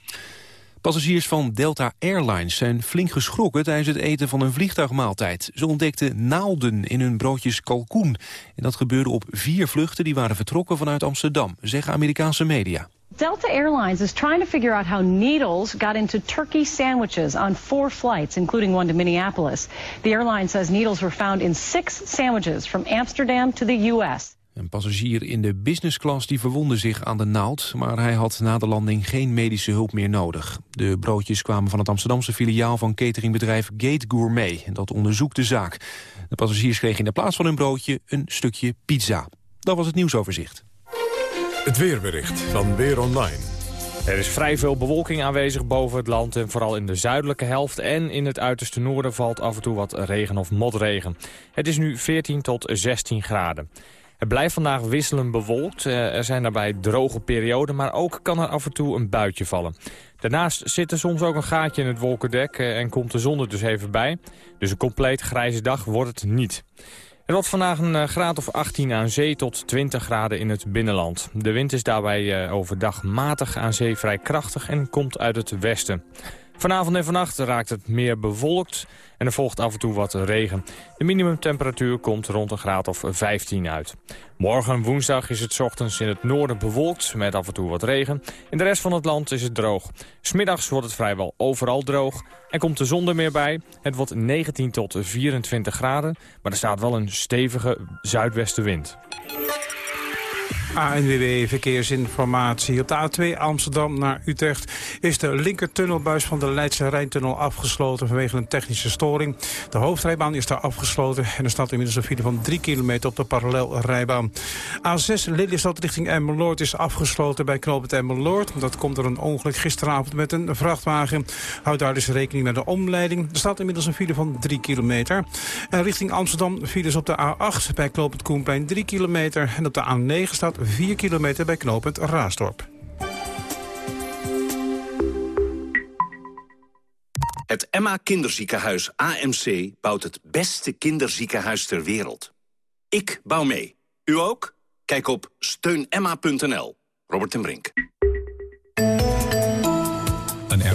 Passagiers van Delta Airlines zijn flink geschrokken tijdens het eten van een vliegtuigmaaltijd. Ze ontdekten naalden in hun broodjes kalkoen. En dat gebeurde op vier vluchten die waren vertrokken vanuit Amsterdam, zeggen Amerikaanse media. Delta Airlines is trying to figure out how needles got into turkey sandwiches on four flights, including one to Minneapolis. The airline says needles were found in six sandwiches from Amsterdam to the U.S. Een passagier in de business class die verwondde zich aan de naald... maar hij had na de landing geen medische hulp meer nodig. De broodjes kwamen van het Amsterdamse filiaal van cateringbedrijf Gate Gourmet. En dat onderzoekt de zaak. De passagiers kregen in de plaats van hun broodje een stukje pizza. Dat was het nieuwsoverzicht. Het weerbericht van Weer Online. Er is vrij veel bewolking aanwezig boven het land en vooral in de zuidelijke helft en in het uiterste noorden valt af en toe wat regen of motregen. Het is nu 14 tot 16 graden. Het blijft vandaag wisselend bewolkt. Eh, Er zijn daarbij droge perioden, maar ook kan er af en toe een buitje vallen. Daarnaast zit er soms ook een gaatje in het wolkendek eh, en komt de zon er dus even bij. Dus een compleet grijze dag wordt het niet. Het wordt vandaag een eh, graad of 18 aan zee tot 20 graden in het binnenland. De wind is daarbij overdag matig aan zee vrij krachtig en komt uit het westen. Vanavond en vannacht raakt het meer bewolkt en er volgt af en toe wat regen. De minimumtemperatuur komt rond een graad of 15 uit. Morgen woensdag is het ochtends in het noorden bewolkt met af en toe wat regen. In de rest van het land is het droog. Smiddags wordt het vrijwel overal droog en komt de zon er meer bij. Het wordt 19 tot 24 graden, maar er staat wel een stevige zuidwestenwind. ANWB Verkeersinformatie. Op de A2 Amsterdam naar Utrecht is de linkertunnelbuis van de Leidse Rijntunnel afgesloten vanwege een technische storing. De hoofdrijbaan is daar afgesloten en er staat inmiddels een file van 3 kilometer op de parallelrijbaan. A6 Lelystad richting Emmeloord is afgesloten bij knooppunt Emmeloord. Dat komt door een ongeluk gisteravond met een vrachtwagen. Houd daar dus rekening met de omleiding. Er staat inmiddels een file van 3 kilometer. En richting Amsterdam files op de A8 bij knooppunt Koenplein 3 kilometer. En op de A9 staat 4 kilometer bij knooppunt Raasdorp. Het Emma Kinderziekenhuis AMC bouwt het beste kinderziekenhuis ter wereld. Ik bouw mee. U ook? Kijk op steunemma.nl. Robert ten Brink.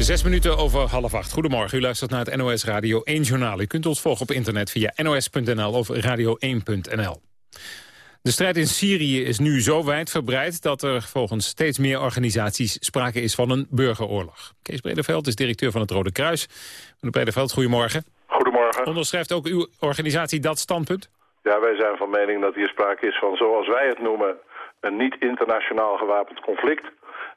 Zes minuten over half acht. Goedemorgen, u luistert naar het NOS Radio 1 Journaal. U kunt ons volgen op internet via nos.nl of radio1.nl. De strijd in Syrië is nu zo wijdverbreid dat er volgens steeds meer organisaties sprake is van een burgeroorlog. Kees Bredeveld is directeur van het Rode Kruis. Meneer Bredeveld, goedemorgen. Goedemorgen. Onderschrijft ook uw organisatie dat standpunt? Ja, wij zijn van mening dat hier sprake is van, zoals wij het noemen, een niet internationaal gewapend conflict.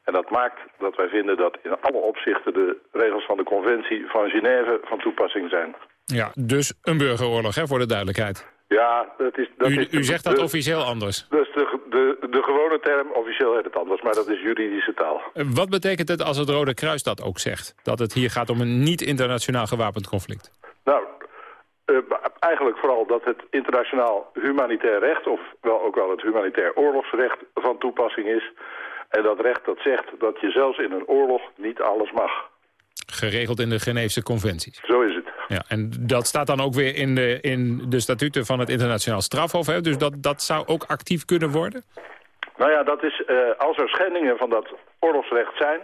En dat maakt dat wij vinden dat in alle opzichten de regels van de conventie van Genève van toepassing zijn. Ja, dus een burgeroorlog, hè, voor de duidelijkheid. Ja, dat is... Dat U, is u zegt dat officieel anders. Is de, de, de gewone term, officieel heet het anders, maar dat is juridische taal. Wat betekent het als het Rode Kruis dat ook zegt? Dat het hier gaat om een niet internationaal gewapend conflict? Nou, eh, eigenlijk vooral dat het internationaal humanitair recht, of wel ook wel het humanitair oorlogsrecht van toepassing is. En dat recht dat zegt dat je zelfs in een oorlog niet alles mag. Geregeld in de Geneefse conventies. Zo is het. Ja, en dat staat dan ook weer in de, in de statuten van het internationaal strafhof. Hè? Dus dat, dat zou ook actief kunnen worden? Nou ja, dat is, eh, als er schendingen van dat oorlogsrecht zijn...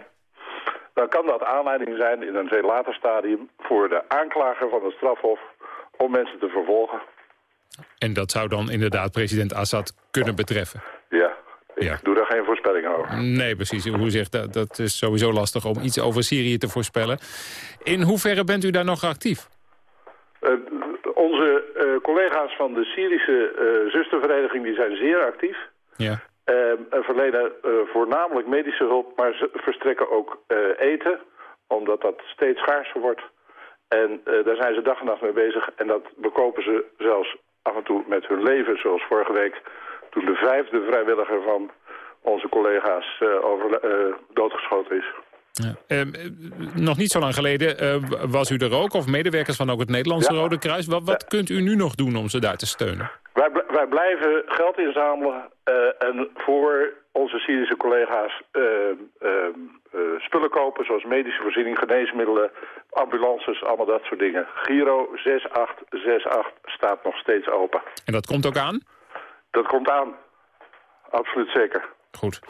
dan kan dat aanleiding zijn in een veel later stadium... voor de aanklager van het strafhof om mensen te vervolgen. En dat zou dan inderdaad president Assad kunnen betreffen? Ja, ik doe daar geen voorspelling over. Nee, precies. Hoe zegt dat, dat is sowieso lastig om iets over Syrië te voorspellen. In hoeverre bent u daar nog actief? Eh, onze eh, collega's van de Syrische eh, zustervereniging die zijn zeer actief. Ja. En verlenen voornamelijk medische hulp, maar ze verstrekken ook eten, omdat dat steeds schaarser wordt. En daar zijn ze dag en nacht mee bezig. En dat bekopen ze zelfs af en toe met hun leven, zoals vorige week... toen de vijfde vrijwilliger van onze collega's eh, over, eh, doodgeschoten is. Ja. Ehm, eh, nog niet zo lang geleden eh, was u er ook, of medewerkers van ook het Nederlandse Rode Kruis. Wat, wat kunt u nu nog doen om ze daar te steunen? Wij, bl- wij blijven geld inzamelen eh, en voor onze Syrische collega's eh, eh, eh, spullen kopen... zoals medische voorziening, geneesmiddelen, ambulances, allemaal dat soort dingen. Giro 6868 staat nog steeds open. En dat komt ook aan? Dat komt aan. Absoluut zeker. Goed.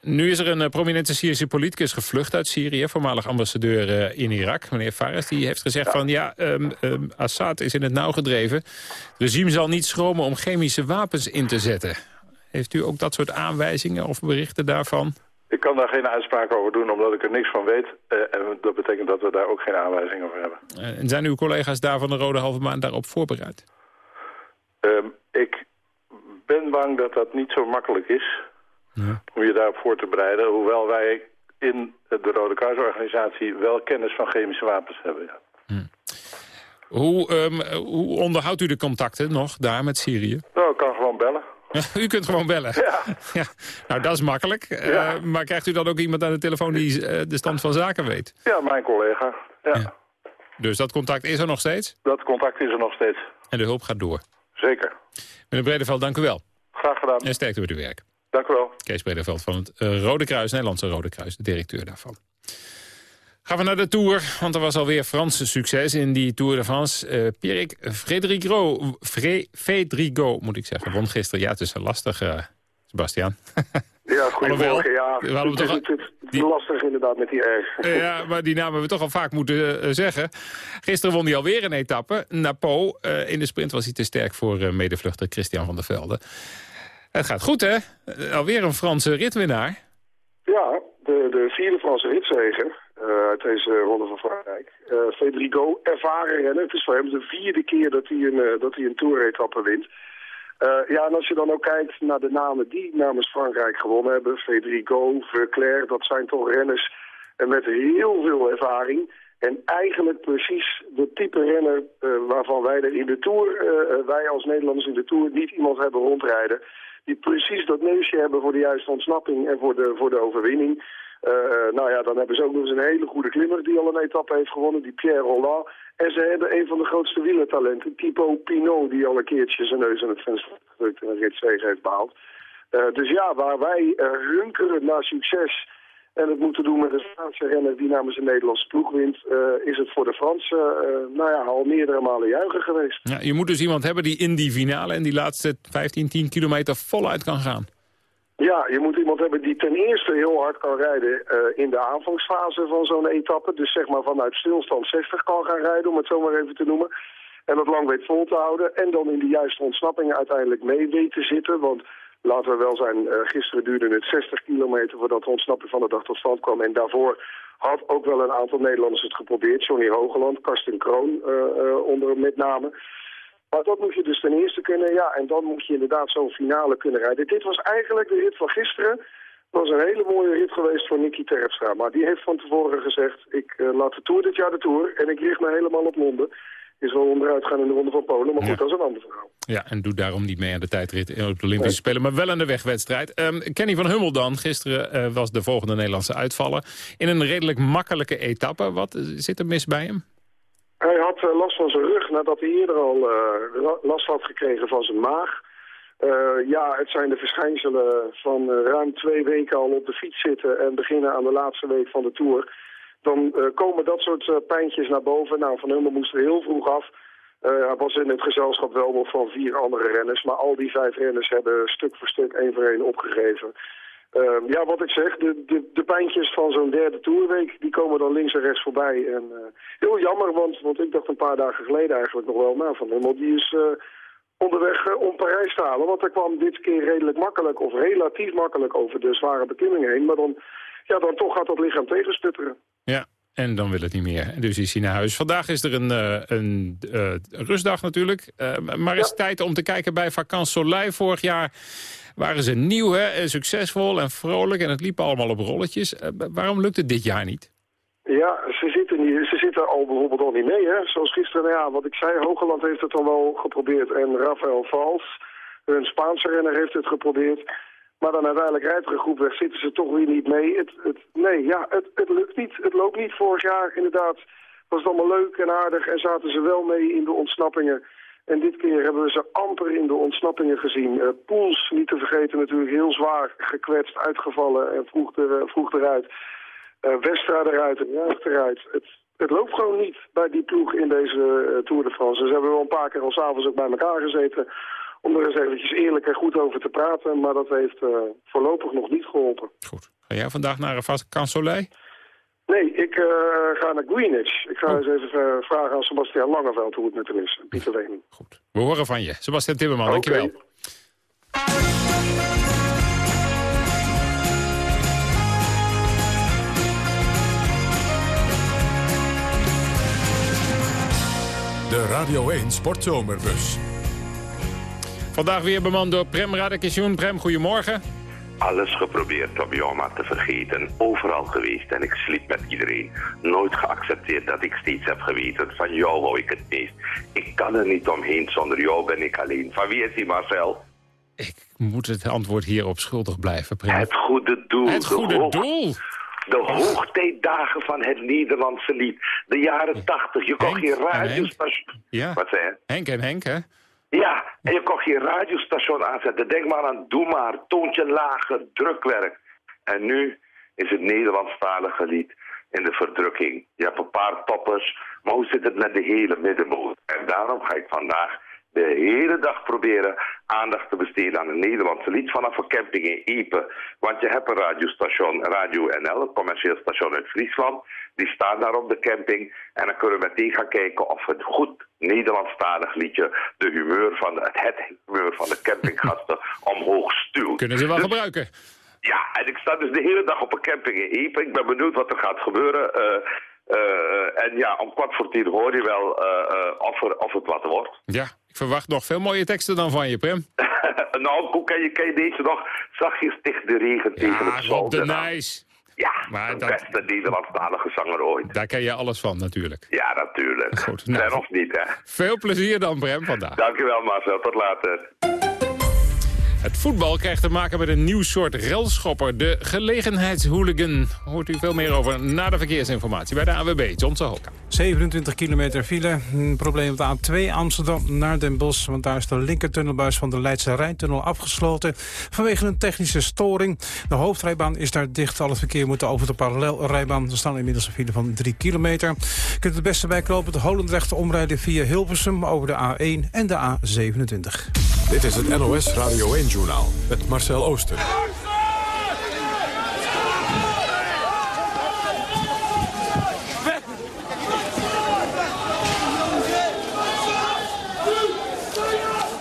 Nu is er een eh, prominente Syrische politicus gevlucht uit Syrië... voormalig ambassadeur eh, in Irak, meneer Fares. Die heeft gezegd van ja, ehm, ehm, Assad is in het nauw gedreven. Het regime zal niet schromen om chemische wapens in te zetten. Heeft u ook dat soort aanwijzingen of berichten daarvan? Ik kan daar geen uitspraak over doen omdat ik er niks van weet. Eh, en dat betekent dat we daar ook geen aanwijzing over hebben. En zijn uw collega's daar van de Rode Halve Maan daarop voorbereid? Ehm, ik ben bang dat dat niet zo makkelijk is om je daarop voor te bereiden. Hoewel wij in de Rode Kruisorganisatie wel kennis van chemische wapens hebben. Ja. Hoe, ehm, hoe onderhoudt u de contacten nog daar met Syrië? Nou, ik kan gewoon bellen. u kunt gewoon bellen. Ja. Nou, dat is makkelijk. Eh, Ja. maar krijgt u dan ook iemand aan de telefoon die eh, de stand van zaken weet? Ja, mijn collega. Ja. Dus dat contact is er nog steeds? Dat contact is er nog steeds. En de hulp gaat door? Zeker. Meneer Bredeveld, dank u wel. Graag gedaan. En sterkte met uw werk. Dank u wel. Kees Bredeveld van het eh, Rode Kruis, Nederlandse Rode Kruis, de directeur daarvan. Gaan we naar de Tour, want er was alweer Franse succes in die Tour de France. Eh Pierrick Fré, Fedrigo, moet ik zeggen, won gisteren. Ja, het is een lastig, eh, Sebastian. Ja, goedemorgen. Ja, we hadden het toch is, het lastig inderdaad met die R. Ja, maar die naam hebben we toch al vaak moeten eh, zeggen. Gisteren won hij alweer een etappe. Napo, eh, in de sprint was hij te sterk voor eh, medevluchter Christian van der Velde. Het gaat goed, hè? Alweer een Franse ritwinnaar. Ja, de, de vierde Franse ritzege eh, uit deze ronde van Frankrijk. Federico, ervaren renner. Het is voor hem de vierde keer dat hij een, dat hij een toeretappe wint. Eh, ja, en als je dan ook kijkt naar de namen die namens Frankrijk gewonnen hebben. Federico, Verclair, dat zijn toch renners met heel veel ervaring. En eigenlijk precies de type renner eh, waarvan wij er in de Tour, eh, wij als Nederlanders in de Tour, niet iemand hebben rondrijden. Die precies dat neusje hebben voor de juiste ontsnapping en voor de, voor de overwinning. Eh, nou ja, dan hebben ze ook nog eens een hele goede klimmer die al een etappe heeft gewonnen, die Pierre Rolland. En ze hebben een van de grootste wielertalenten, Tipo Pinot, die al een keertje zijn neus aan het venster gedrukt en een ritzege heeft behaald. Eh, dus ja, waar wij eh, hunkeren naar succes en het moeten doen met een Spaanse renner die namens een Nederlandse ploeg wint, eh, is het voor de Fransen eh, nou ja, al meerdere malen juichen geweest. Ja, je moet dus iemand hebben die in die finale en die laatste 15, 10 kilometer voluit kan gaan. Ja, je moet iemand hebben die ten eerste heel hard kan rijden eh, in de aanvangsfase van zo'n etappe. Dus zeg maar vanuit stilstand 60 kan gaan rijden, om het zo maar even te noemen. En dat lang weet vol te houden. En dan in de juiste ontsnappingen uiteindelijk mee weet te zitten. Want laten we wel zijn, eh, gisteren duurde het 60 kilometer voordat de ontsnapping van de dag tot stand kwam. En daarvoor had ook wel een aantal Nederlanders het geprobeerd. Johnny Hogeland, Karsten Kroon eh, onder met name. Maar dat moet je dus ten eerste kunnen, ja. En dan moet je inderdaad zo'n finale kunnen rijden. Dit was eigenlijk de rit van gisteren. Dat was een hele mooie rit geweest voor Nicky Terpstra. Maar die heeft van tevoren gezegd, ik eh, laat de Tour dit jaar de Tour. En ik richt me helemaal op Londen. Is wel onderuit gaan in de Ronde van Polen, maar goed, dat is een ander verhaal. Ja, en doe daarom niet mee aan de tijdrit op de Olympische Spelen, maar wel aan de wegwedstrijd. Ehm, Kenny van Hummel dan, gisteren eh, was de volgende Nederlandse uitvaller. In een redelijk makkelijke etappe. Wat eh, zit er mis bij hem? Hij had eh, last van zijn rug nadat hij eerder al eh, la- last had gekregen van zijn maag. Eh, ja, het zijn de verschijnselen van ruim twee weken al op de fiets zitten en beginnen aan de laatste week van de Tour. Dan komen dat soort pijntjes naar boven. Nou, Van Hummel moest er heel vroeg af. Hij was in het gezelschap wel nog van vier andere renners. Maar al die vijf renners hebben stuk voor stuk één voor één opgegeven. Eh, ja, wat ik zeg, de, de, de pijntjes van zo'n derde toerweek... die komen dan links en rechts voorbij. En eh, heel jammer, want, want ik dacht een paar dagen geleden eigenlijk nog wel... nou, Van Hummel die is eh, onderweg eh, om Parijs te halen. Want hij kwam dit keer redelijk makkelijk of relatief makkelijk over de zware beklimming heen. Maar dan, ja, dan toch gaat dat lichaam tegenstutteren. Ja, en dan wil het niet meer. Dus is hij naar huis. Vandaag is er een, een rustdag natuurlijk. Maar is tijd om te kijken bij Vacances Soleil. Vorig jaar waren ze nieuw hè, en succesvol en vrolijk. En het liep allemaal op rolletjes. Eh, waarom lukt het dit jaar niet? Ja, ze zitten, niet, ze zitten al bijvoorbeeld al niet mee, hè. Zoals gisteren, nou ja, wat ik zei, Hogeland heeft het dan wel geprobeerd. En Rafael Vals, hun Spaanse renner, heeft het geprobeerd. Maar dan uiteindelijk rijdt er een groep weg, zitten ze toch weer niet mee. Het, het, nee, ja, het, het lukt niet. Het loopt niet. Vorig jaar inderdaad was het allemaal leuk en aardig en zaten ze wel mee in de ontsnappingen. En dit keer hebben we ze amper in de ontsnappingen gezien. Eh Poels, niet te vergeten, natuurlijk heel zwaar gekwetst, uitgevallen en vroeg, er, vroeg eruit. Eh Westra eruit en eruit. Het, het loopt gewoon niet bij die ploeg in deze eh, Tour de France. Ze hebben wel een paar keer al s'avonds ook bij elkaar gezeten... om er eens eventjes eerlijk en goed over te praten. Maar dat heeft eh, voorlopig nog niet geholpen. Ga jij vandaag naar een Vacances Soleil? Nee, ik eh, ga naar Greenwich. Ik ga eens even eh, vragen aan Sebastian Langeveld hoe het met hem is. En Pieter Wening. We horen van je. Sebastian Timmerman, dankjewel. De Radio 1 Sportzomerbus. Vandaag weer bemand door Prem Radakishun. Prem, goedemorgen. Alles geprobeerd om jou maar te vergeten. Overal geweest en ik sliep met iedereen. Nooit geaccepteerd dat ik steeds heb geweten. Van jou hou ik het meest. Ik kan er niet omheen. Zonder jou ben ik alleen. Van wie is die Marcel? Ik moet het antwoord hierop schuldig blijven, Prem. Het goede doel. Het de goede hoog- doel. De hoogtijdagen van het Nederlandse lied. De jaren tachtig. Je kocht Henk geen radiostation. Ja. Wat zei? Henk en Henk, hè? Ja, en je kon geen radiostation aanzetten. Denk maar aan Doe maar, toontje lager, drukwerk. En nu is het Nederlandstalige lied in de verdrukking. Je hebt een paar toppers, maar hoe zit het met de hele middenmoot? En daarom ga ik vandaag de hele dag proberen aandacht te besteden aan het Nederlandse lied vanaf een camping in Iepen. Want je hebt een radiostation, Radio NL, een commercieel station uit Friesland. Die staat daar op de camping. En dan kunnen we meteen gaan kijken of het goed Nederlandstalig liedje de humeur van de, het humeur van de campinggasten omhoog stuwt. Kunnen ze wel Dus- gebruiken. ja, en ik sta dus de hele dag op een camping in Iepen. Ik ben benieuwd wat er gaat gebeuren. Eh, eh, en ja, om kwart voor tien hoor je wel eh, eh, of, er, of het wat wordt. Ja, ik verwacht nog veel mooie teksten dan van je, Prem. nou, hoe kan je, kan je deze nog zachtjes tegen de regen tegen het Rob de? Nijs. Ja, Maar de dat- beste Nederlandstalige zanger ooit. Daar ken je alles van natuurlijk. Ja, natuurlijk. Goed, nou. Of niet, hè? Veel plezier dan, Prem, vandaag. Dankjewel, Marcel. Tot later. Het voetbal krijgt te maken met een nieuw soort relschopper, de gelegenheidshooligan. Hoort u veel meer over na de verkeersinformatie bij de AWB, John Sahoka. 27 kilometer file. Een probleem op de A2 Amsterdam naar Den Bosch. Want daar is de linkertunnelbuis van de Leidse Rijntunnel afgesloten. Vanwege een technische storing. De hoofdrijbaan is daar dicht. Al het verkeer moet over de parallelrijbaan. Er staan inmiddels een file van 3 kilometer. Je kunt het beste bijklopen. De Holendrecht omrijden via Hilversum over de A1 en de A27. Dit is het NOS Radio 1-journaal met Marcel Ooster.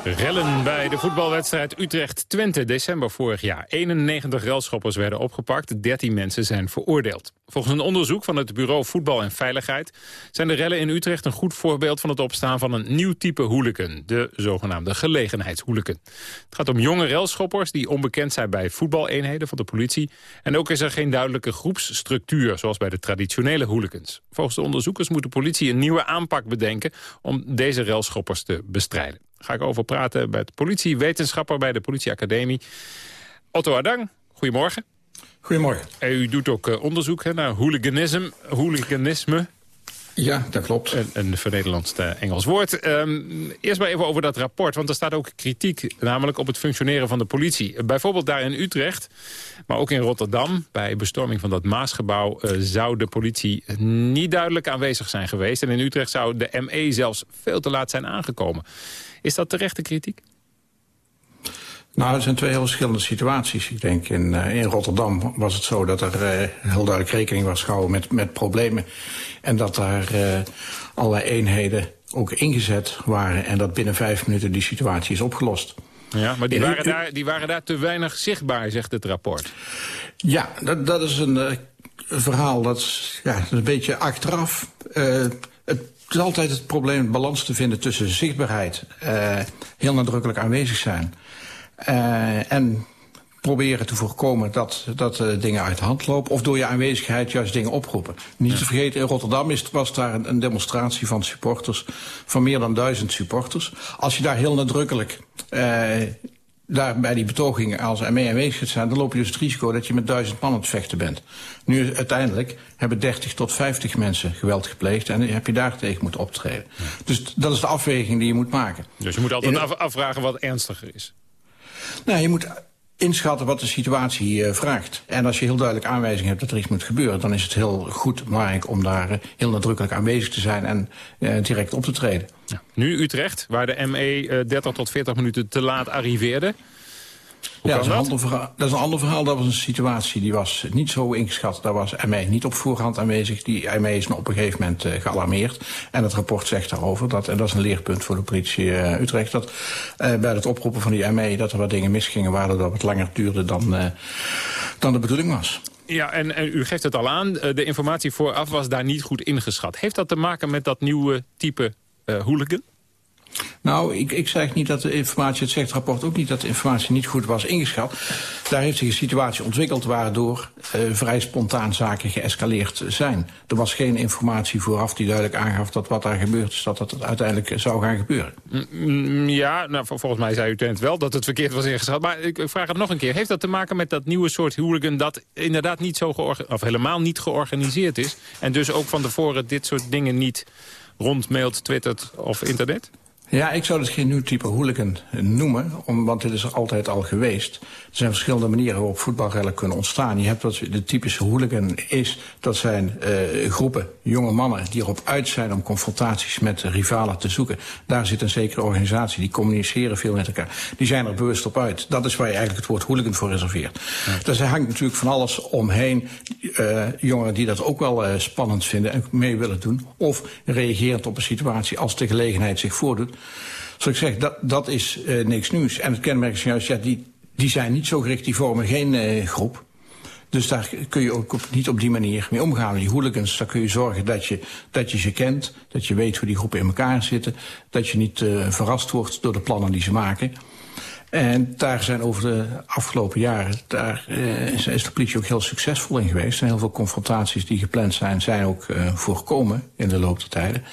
Rellen bij de voetbalwedstrijd Utrecht-Twente december vorig jaar. 91 relschoppers werden opgepakt, 13 mensen zijn veroordeeld. Volgens een onderzoek van het Bureau Voetbal en Veiligheid... zijn de rellen in Utrecht een goed voorbeeld van het opstaan van een nieuw type hooligan. De zogenaamde gelegenheidshooligan. Het gaat om jonge relschoppers die onbekend zijn bij voetbaleenheden van de politie. En ook is er geen duidelijke groepsstructuur, zoals bij de traditionele hooligans. Volgens de onderzoekers moet de politie een nieuwe aanpak bedenken... om deze relschoppers te bestrijden. Ga ik over praten met politiewetenschapper bij de politieacademie. Otto Ardang, goedemorgen. Goedemorgen. En u doet ook eh, onderzoek hè, naar hooliganisme. hooliganisme. Ja, dat klopt. Een, een vernederlandst eh, Engels woord. Ehm, eerst maar even over dat rapport, want er staat ook kritiek... namelijk op het functioneren van de politie. Bijvoorbeeld daar in Utrecht, maar ook in Rotterdam... bij bestorming van dat Maasgebouw eh, zou de politie niet duidelijk aanwezig zijn geweest. En in Utrecht zou de ME zelfs veel te laat zijn aangekomen. Is dat terechte kritiek? Nou, er zijn twee heel verschillende situaties. Ik denk in, eh, in Rotterdam was het zo dat er eh, heel duidelijk rekening was gehouden met, met problemen. En dat daar eh, allerlei eenheden ook ingezet waren. En dat binnen vijf minuten die situatie is opgelost. Ja, maar die waren, daar, die waren daar te weinig zichtbaar, zegt het rapport. Ja, dat, dat is een, eh, een verhaal dat ja, dat een beetje achteraf. Eh, is altijd het probleem balans te vinden tussen zichtbaarheid, eh, heel nadrukkelijk aanwezig zijn. eh, en proberen te voorkomen dat, dat eh, dingen uit de hand lopen. Of door je aanwezigheid juist dingen oproepen. Niet te vergeten, in Rotterdam is, was daar een, een demonstratie van supporters. Van meer dan duizend supporters. Als je daar heel nadrukkelijk eh, daar bij die betogingen als ME aanwezig gaat zijn... dan loop je dus het risico dat je met duizend man aan het vechten bent. Nu uiteindelijk hebben 30 tot 50 mensen geweld gepleegd... en heb je daar tegen moeten optreden. Dus dat is de afweging die je moet maken. Dus je moet altijd In- afvragen wat ernstiger is. Nou, je moet inschatten wat de situatie eh, vraagt. En als je heel duidelijk aanwijzing hebt dat er iets moet gebeuren... dan is het heel goed belangrijk om daar eh, heel nadrukkelijk aanwezig te zijn... en eh, direct op te treden. Nu Utrecht, waar de ME eh, 30 tot 40 minuten te laat arriveerde. Hoe ja, dat, is een dat? ander verhaal, dat is een ander verhaal. Dat was een situatie die was niet zo ingeschat. Daar was ME niet op voorhand aanwezig. Die ME is op een gegeven moment eh, gealarmeerd. En het rapport zegt daarover, dat, en dat is een leerpunt voor de politie eh, Utrecht... dat eh, bij het oproepen van die ME dat er wat dingen misgingen... waardoor dat wat langer duurde dan, eh, dan de bedoeling was. Ja, en, en u geeft het al aan, de informatie vooraf was daar niet goed ingeschat. Heeft dat te maken met dat nieuwe type eh, hooligan? Nou, ik, ik zeg niet dat de informatie, het zegt het rapport ook niet dat de informatie niet goed was ingeschat. Daar heeft zich een situatie ontwikkeld waardoor uh, vrij spontaan zaken geëscaleerd zijn. Er was geen informatie vooraf die duidelijk aangaf dat wat daar gebeurd is, dat dat uiteindelijk zou gaan gebeuren. Mm, Ja, nou, vol- volgens mij zei u net wel dat het verkeerd was ingeschat. Maar ik vraag het nog een keer. Heeft dat te maken met dat nieuwe soort hooligan... dat inderdaad niet zo of helemaal niet georganiseerd is... en dus ook van tevoren dit soort dingen niet rondmailt, twittert of internet? Ja, ik zou het geen nieuw type hooligan noemen, om, want dit is er altijd al geweest. Er zijn verschillende manieren waarop voetbalrellen kunnen ontstaan. Je hebt wat de typische hooligan is, dat zijn uh, groepen jonge mannen die erop uit zijn om confrontaties met rivalen te zoeken. Daar zit een zekere organisatie, die communiceren veel met elkaar. Die zijn er bewust op uit. Dat is waar je eigenlijk het woord hooligan voor reserveert. Ja. Dus er hangt natuurlijk van alles omheen. Uh, jongeren die dat ook wel uh, spannend vinden en mee willen doen. Of reagerend op een situatie als de gelegenheid zich voordoet. Zoals ik zeg, dat, dat is uh, niks nieuws. En het kenmerk is juist, ja, die, die zijn niet zo gericht, die vormen geen uh, groep. Dus daar kun je ook niet op die manier mee omgaan. Die hooligans, daar kun je zorgen dat je, dat je ze kent, dat je weet hoe die groepen in elkaar zitten, dat je niet uh, verrast wordt door de plannen die ze maken. En daar zijn over de afgelopen jaren, daar is de politie ook heel succesvol in geweest. En heel veel confrontaties die gepland zijn, zijn ook voorkomen in de loop der tijden.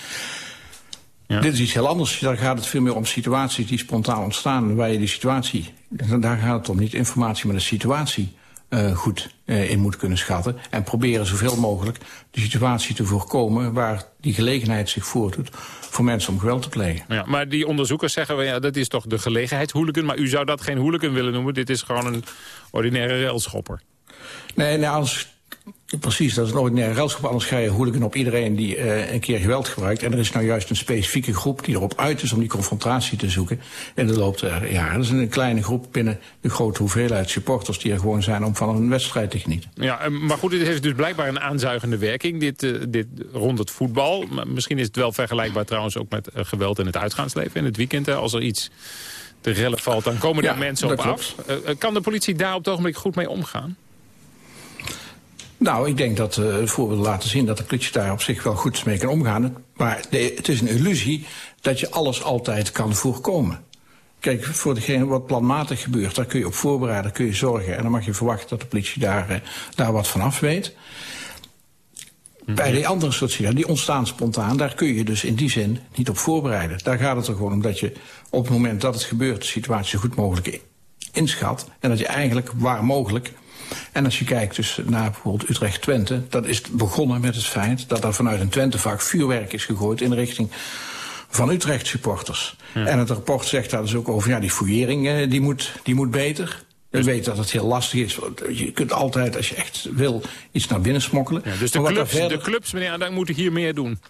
Ja. Dit is iets heel anders. Daar gaat het veel meer om situaties die spontaan ontstaan... waar je die situatie, daar gaat het om, niet informatie, maar de situatie... Uh, goed uh, in moet kunnen schatten. En proberen zoveel mogelijk de situatie te voorkomen... waar die gelegenheid zich voordoet voor mensen om geweld te plegen. Ja, maar die onderzoekers zeggen, well, ja, dat is toch de gelegenheidshooligan... maar u zou dat geen hooligan willen noemen. Dit is gewoon een ordinaire railschopper. Nee, nou, als Precies, dat is een ordinaire railschop. Anders ga je hooligan op iedereen die uh, een keer geweld gebruikt. En er is nou juist een specifieke groep die erop uit is om die confrontatie te zoeken. In de loop der jaren. Dat is een kleine groep binnen de grote hoeveelheid supporters die er gewoon zijn om van een wedstrijd te genieten. Ja, maar goed, dit heeft dus blijkbaar een aanzuigende werking, dit, uh, dit rond het voetbal. Maar misschien is het wel vergelijkbaar trouwens ook met uh, geweld in het uitgaansleven in het weekend. Hè, als er iets te rellen valt, dan komen er ja, mensen op af. kan de politie daar op het ogenblik goed mee omgaan? Nou, ik denk dat uh, voorbeelden laten zien dat de politie daar op zich wel goed mee kan omgaan. Maar de, het is een illusie dat je alles altijd kan voorkomen. Kijk, voor degene wat planmatig gebeurt, daar kun je op voorbereiden, daar kun je zorgen. En dan mag je verwachten dat de politie daar, uh, daar wat van af weet. Mm-hmm. Bij die andere soort signalen, die ontstaan spontaan, daar kun je dus in die zin niet op voorbereiden. Daar gaat het er gewoon om dat je op het moment dat het gebeurt de situatie zo goed mogelijk inschat. En dat je eigenlijk waar mogelijk en als je kijkt dus naar bijvoorbeeld Utrecht-Twente... dat is begonnen met het feit dat er vanuit een Twente-vak vuurwerk is gegooid... in de richting van Utrecht-supporters. Ja. En het rapport zegt daar dus ook over... ja, die fouillering die moet, die moet beter. Je weet dat het heel lastig is. Je kunt altijd, als je echt wil, iets naar binnen smokkelen. Ja, dus de clubs, verder... de clubs, meneer Adank, moeten hier meer doen?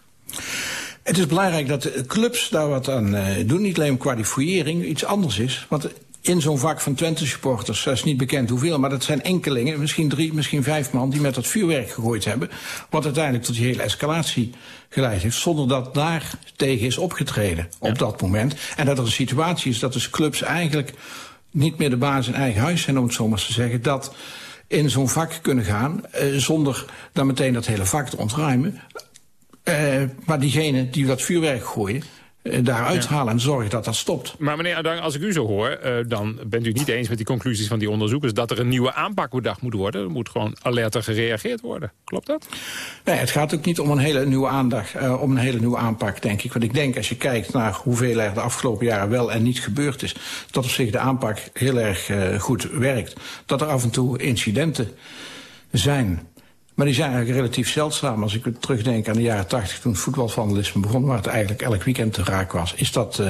Het is belangrijk dat de clubs daar wat aan uh, doen. Niet alleen qua die fouillering, iets anders is. Want in zo'n vak van Twente supporters, dat is niet bekend hoeveel... maar dat zijn enkelingen, misschien drie, misschien vijf man... die met dat vuurwerk gegooid hebben... wat uiteindelijk tot die hele escalatie geleid heeft... zonder dat daar tegen is opgetreden op ja. dat moment. En dat er een situatie is dat dus clubs eigenlijk... niet meer de baas in eigen huis zijn, om het zo maar te zeggen... dat in zo'n vak kunnen gaan, uh, zonder dan meteen dat hele vak te ontruimen... Uh, maar diegene die dat vuurwerk gooien daaruit ja. halen en zorgen dat dat stopt. Maar meneer Adang, als ik u zo hoor, uh, dan bent u niet eens met die conclusies van die onderzoekers... dat er een nieuwe aanpak bedacht moet worden. Er moet gewoon alerter gereageerd worden. Klopt dat? Nee, het gaat ook niet om een hele nieuwe aandacht, uh, om een hele nieuwe aanpak, denk ik. Want ik denk, als je kijkt naar hoeveel er de afgelopen jaren wel en niet gebeurd is... dat op zich de aanpak heel erg uh, goed werkt. Dat er af en toe incidenten zijn... Maar die zijn eigenlijk relatief zeldzaam. Als ik terugdenk aan de jaren 80 toen het voetbalvandalisme begon... waar het eigenlijk elk weekend te raak was... is dat, uh,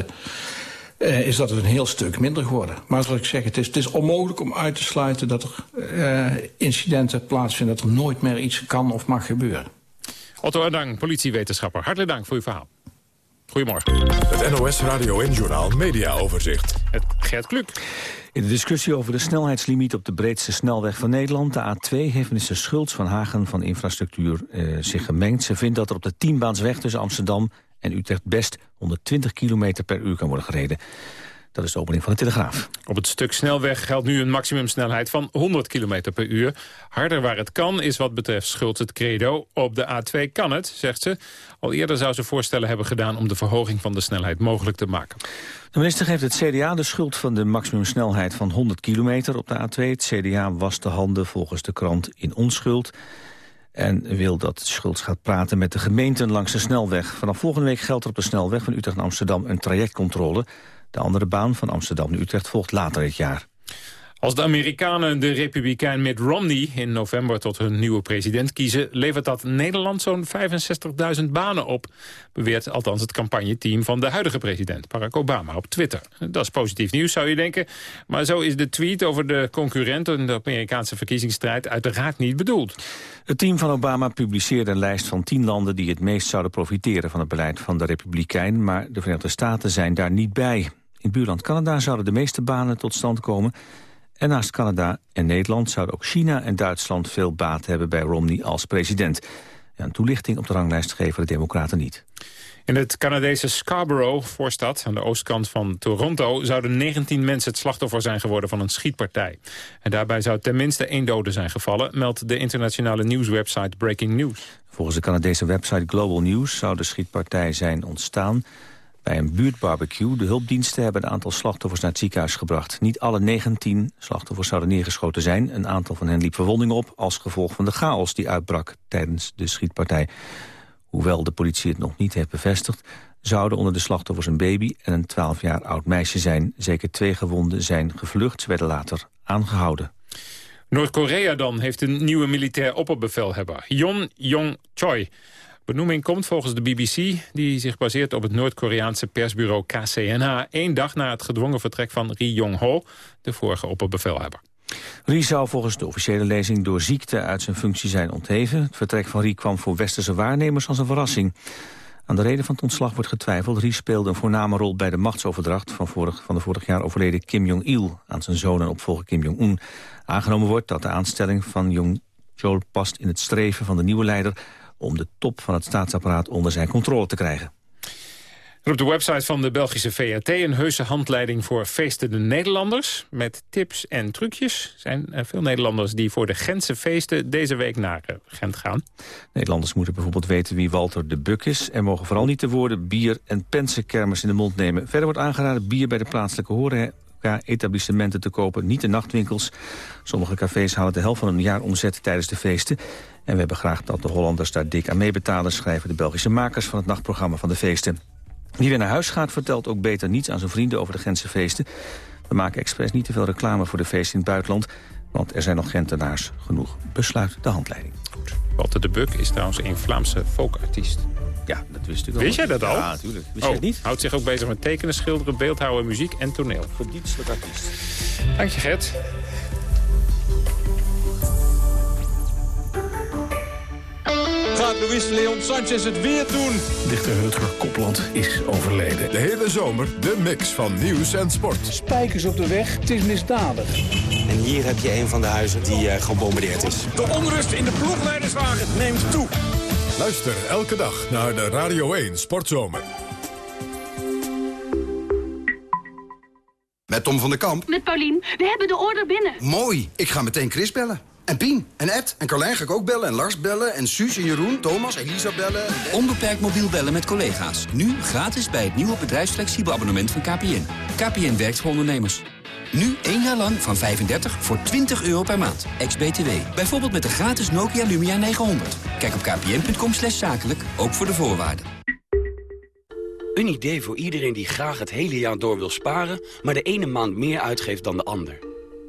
uh, is dat een heel stuk minder geworden. Maar zoals ik zeg, het is, het is onmogelijk om uit te sluiten... dat er uh, incidenten plaatsvinden... dat er nooit meer iets kan of mag gebeuren. Otto Adang, politiewetenschapper. Hartelijk dank voor uw verhaal. Goedemorgen. Het NOS Radio en Journaal Media Overzicht. Het Gert Kluk. In de discussie over de snelheidslimiet op de breedste snelweg van Nederland... de A2 heeft minister Schultz van Hagen van Infrastructuur eh, zich gemengd. Ze vindt dat er op de tienbaansweg tussen Amsterdam en Utrecht best 120 km per uur kan worden gereden. Dat is de opening van de Telegraaf. Op het stuk snelweg geldt nu een maximumsnelheid van 100 km per uur. Harder waar het kan is wat betreft Schultz het credo. Op de A2 kan het, zegt ze. Al eerder zou ze voorstellen hebben gedaan om de verhoging van de snelheid mogelijk te maken. De minister geeft het CDA de schuld van de maximumsnelheid van 100 kilometer op de A2. Het CDA wast de handen volgens de krant in onschuld. En wil dat Schultz gaat praten met de gemeenten langs de snelweg. Vanaf volgende week geldt er op de snelweg van Utrecht naar Amsterdam een trajectcontrole. De andere baan van Amsterdam naar Utrecht volgt later dit jaar. Als de Amerikanen de republikein Mitt Romney in november tot hun nieuwe president kiezen... levert dat Nederland zo'n 65.000 banen op. Beweert althans het campagneteam van de huidige president, Barack Obama, op Twitter. Dat is positief nieuws, zou je denken. Maar zo is de tweet over de concurrent in de Amerikaanse verkiezingsstrijd uiteraard niet bedoeld. Het team van Obama publiceerde een lijst van tien landen... die het meest zouden profiteren van het beleid van de republikein... maar de Verenigde Staten zijn daar niet bij. In buurland Canada zouden de meeste banen tot stand komen... En naast Canada en Nederland zouden ook China en Duitsland veel baat hebben bij Romney als president. Ja, een toelichting op de ranglijst geven de democraten niet. In het Canadese Scarborough, voorstad aan de oostkant van Toronto... zouden 19 mensen het slachtoffer zijn geworden van een schietpartij. En daarbij zou tenminste één dode zijn gevallen... meldt de internationale nieuwswebsite Breaking News. Volgens de Canadese website Global News zou de schietpartij zijn ontstaan... Bij een buurtbarbecue, de hulpdiensten hebben een aantal slachtoffers naar het ziekenhuis gebracht. Niet alle 19 slachtoffers zouden neergeschoten zijn. Een aantal van hen liep verwondingen op als gevolg van de chaos die uitbrak tijdens de schietpartij. Hoewel de politie het nog niet heeft bevestigd, zouden onder de slachtoffers een baby en een 12 jaar oud meisje zijn. Zeker twee gewonden zijn gevlucht, ze werden later aangehouden. Noord-Korea dan heeft een nieuwe militair opperbevelhebber, Yon Jong-choi. Benoeming komt volgens de BBC, die zich baseert op het Noord-Koreaanse persbureau KCNA... één dag na het gedwongen vertrek van Ri Yong-ho, de vorige opperbevelhebber. Ri zou volgens de officiële lezing door ziekte uit zijn functie zijn ontheven. Het vertrek van Ri kwam voor westerse waarnemers als een verrassing. Aan de reden van het ontslag wordt getwijfeld. Ri speelde een voorname rol bij de machtsoverdracht van, vorig, van de vorig jaar overleden Kim Jong-il aan zijn zoon en opvolger Kim Jong-un. Aangenomen wordt dat de aanstelling van Jong-chol past in het streven van de nieuwe leider om de top van het staatsapparaat onder zijn controle te krijgen. En op de website van de Belgische VRT een heuse handleiding voor feestende Nederlanders. Met tips en trucjes zijn er veel Nederlanders die voor de Gentse feesten deze week naar eh, Gent gaan. Nederlanders moeten bijvoorbeeld weten wie Walter de Buk is... en mogen vooral niet de woorden bier en pensenkermis in de mond nemen. Verder wordt aangeraden bier bij de plaatselijke horeca-etablissementen te kopen, niet de nachtwinkels. Sommige cafés halen de helft van hun jaar omzet tijdens de feesten. En we hebben graag dat de Hollanders daar dik aan meebetalen... schrijven de Belgische makers van het nachtprogramma van de feesten. Wie weer naar huis gaat vertelt ook beter niets aan zijn vrienden over de Gentse feesten. We maken expres niet te veel reclame voor de feesten in het buitenland... want er zijn nog Gentenaars genoeg. Besluit de handleiding. Goed. Walter de Buk is trouwens een Vlaamse folkartiest. Ja, dat wist ik al. Wist jij dat al? Ja, natuurlijk. Wist oh, jij het niet? Houdt zich ook bezig met tekenen, schilderen, beeldhouden, muziek en toneel. Verdienstelijk artiest. Dank je, Gert. Gaat Luis Leon Sanchez het weer doen? Dichter Rutger Kopland is overleden. De hele zomer de mix van nieuws en sport. Spijkers op de weg, het is misdadig. En hier heb je een van de huizen die uh, gebombardeerd is. De onrust in de ploegleiderswagen neemt toe. Luister elke dag naar de Radio 1 Sportzomer. Met Tom van der Kamp. Met Paulien. We hebben de order binnen. Mooi. Ik ga meteen Chris bellen. En Pien. En Ed. En Carlijn ga ik ook bellen. En Lars bellen. En Suus en Jeroen. Thomas. Elisa bellen. Onbeperkt mobiel bellen met collega's. Nu gratis bij het nieuwe bedrijfsflexibel abonnement van KPN. KPN werkt voor ondernemers. Nu één jaar lang van 35 voor 20 euro per maand. Ex-BTW. Bijvoorbeeld met de gratis Nokia Lumia 900. Kijk op kpn.com slash zakelijk, ook voor de voorwaarden. Een idee voor iedereen die graag het hele jaar door wil sparen... maar de ene maand meer uitgeeft dan de ander.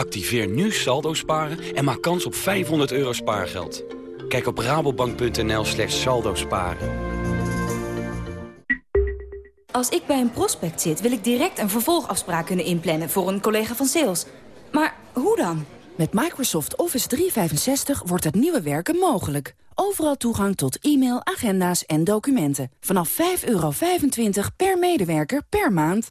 Activeer nu saldo sparen en maak kans op 500 euro spaargeld. Kijk op rabobank.nl slash saldo sparen. Als ik bij een prospect zit, wil ik direct een vervolgafspraak kunnen inplannen voor een collega van sales. Maar hoe dan? Met Microsoft Office 365 wordt het nieuwe werken mogelijk. Overal toegang tot e-mail, agenda's en documenten. Vanaf 5,25 per medewerker per maand.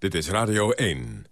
Dit is Radio 1.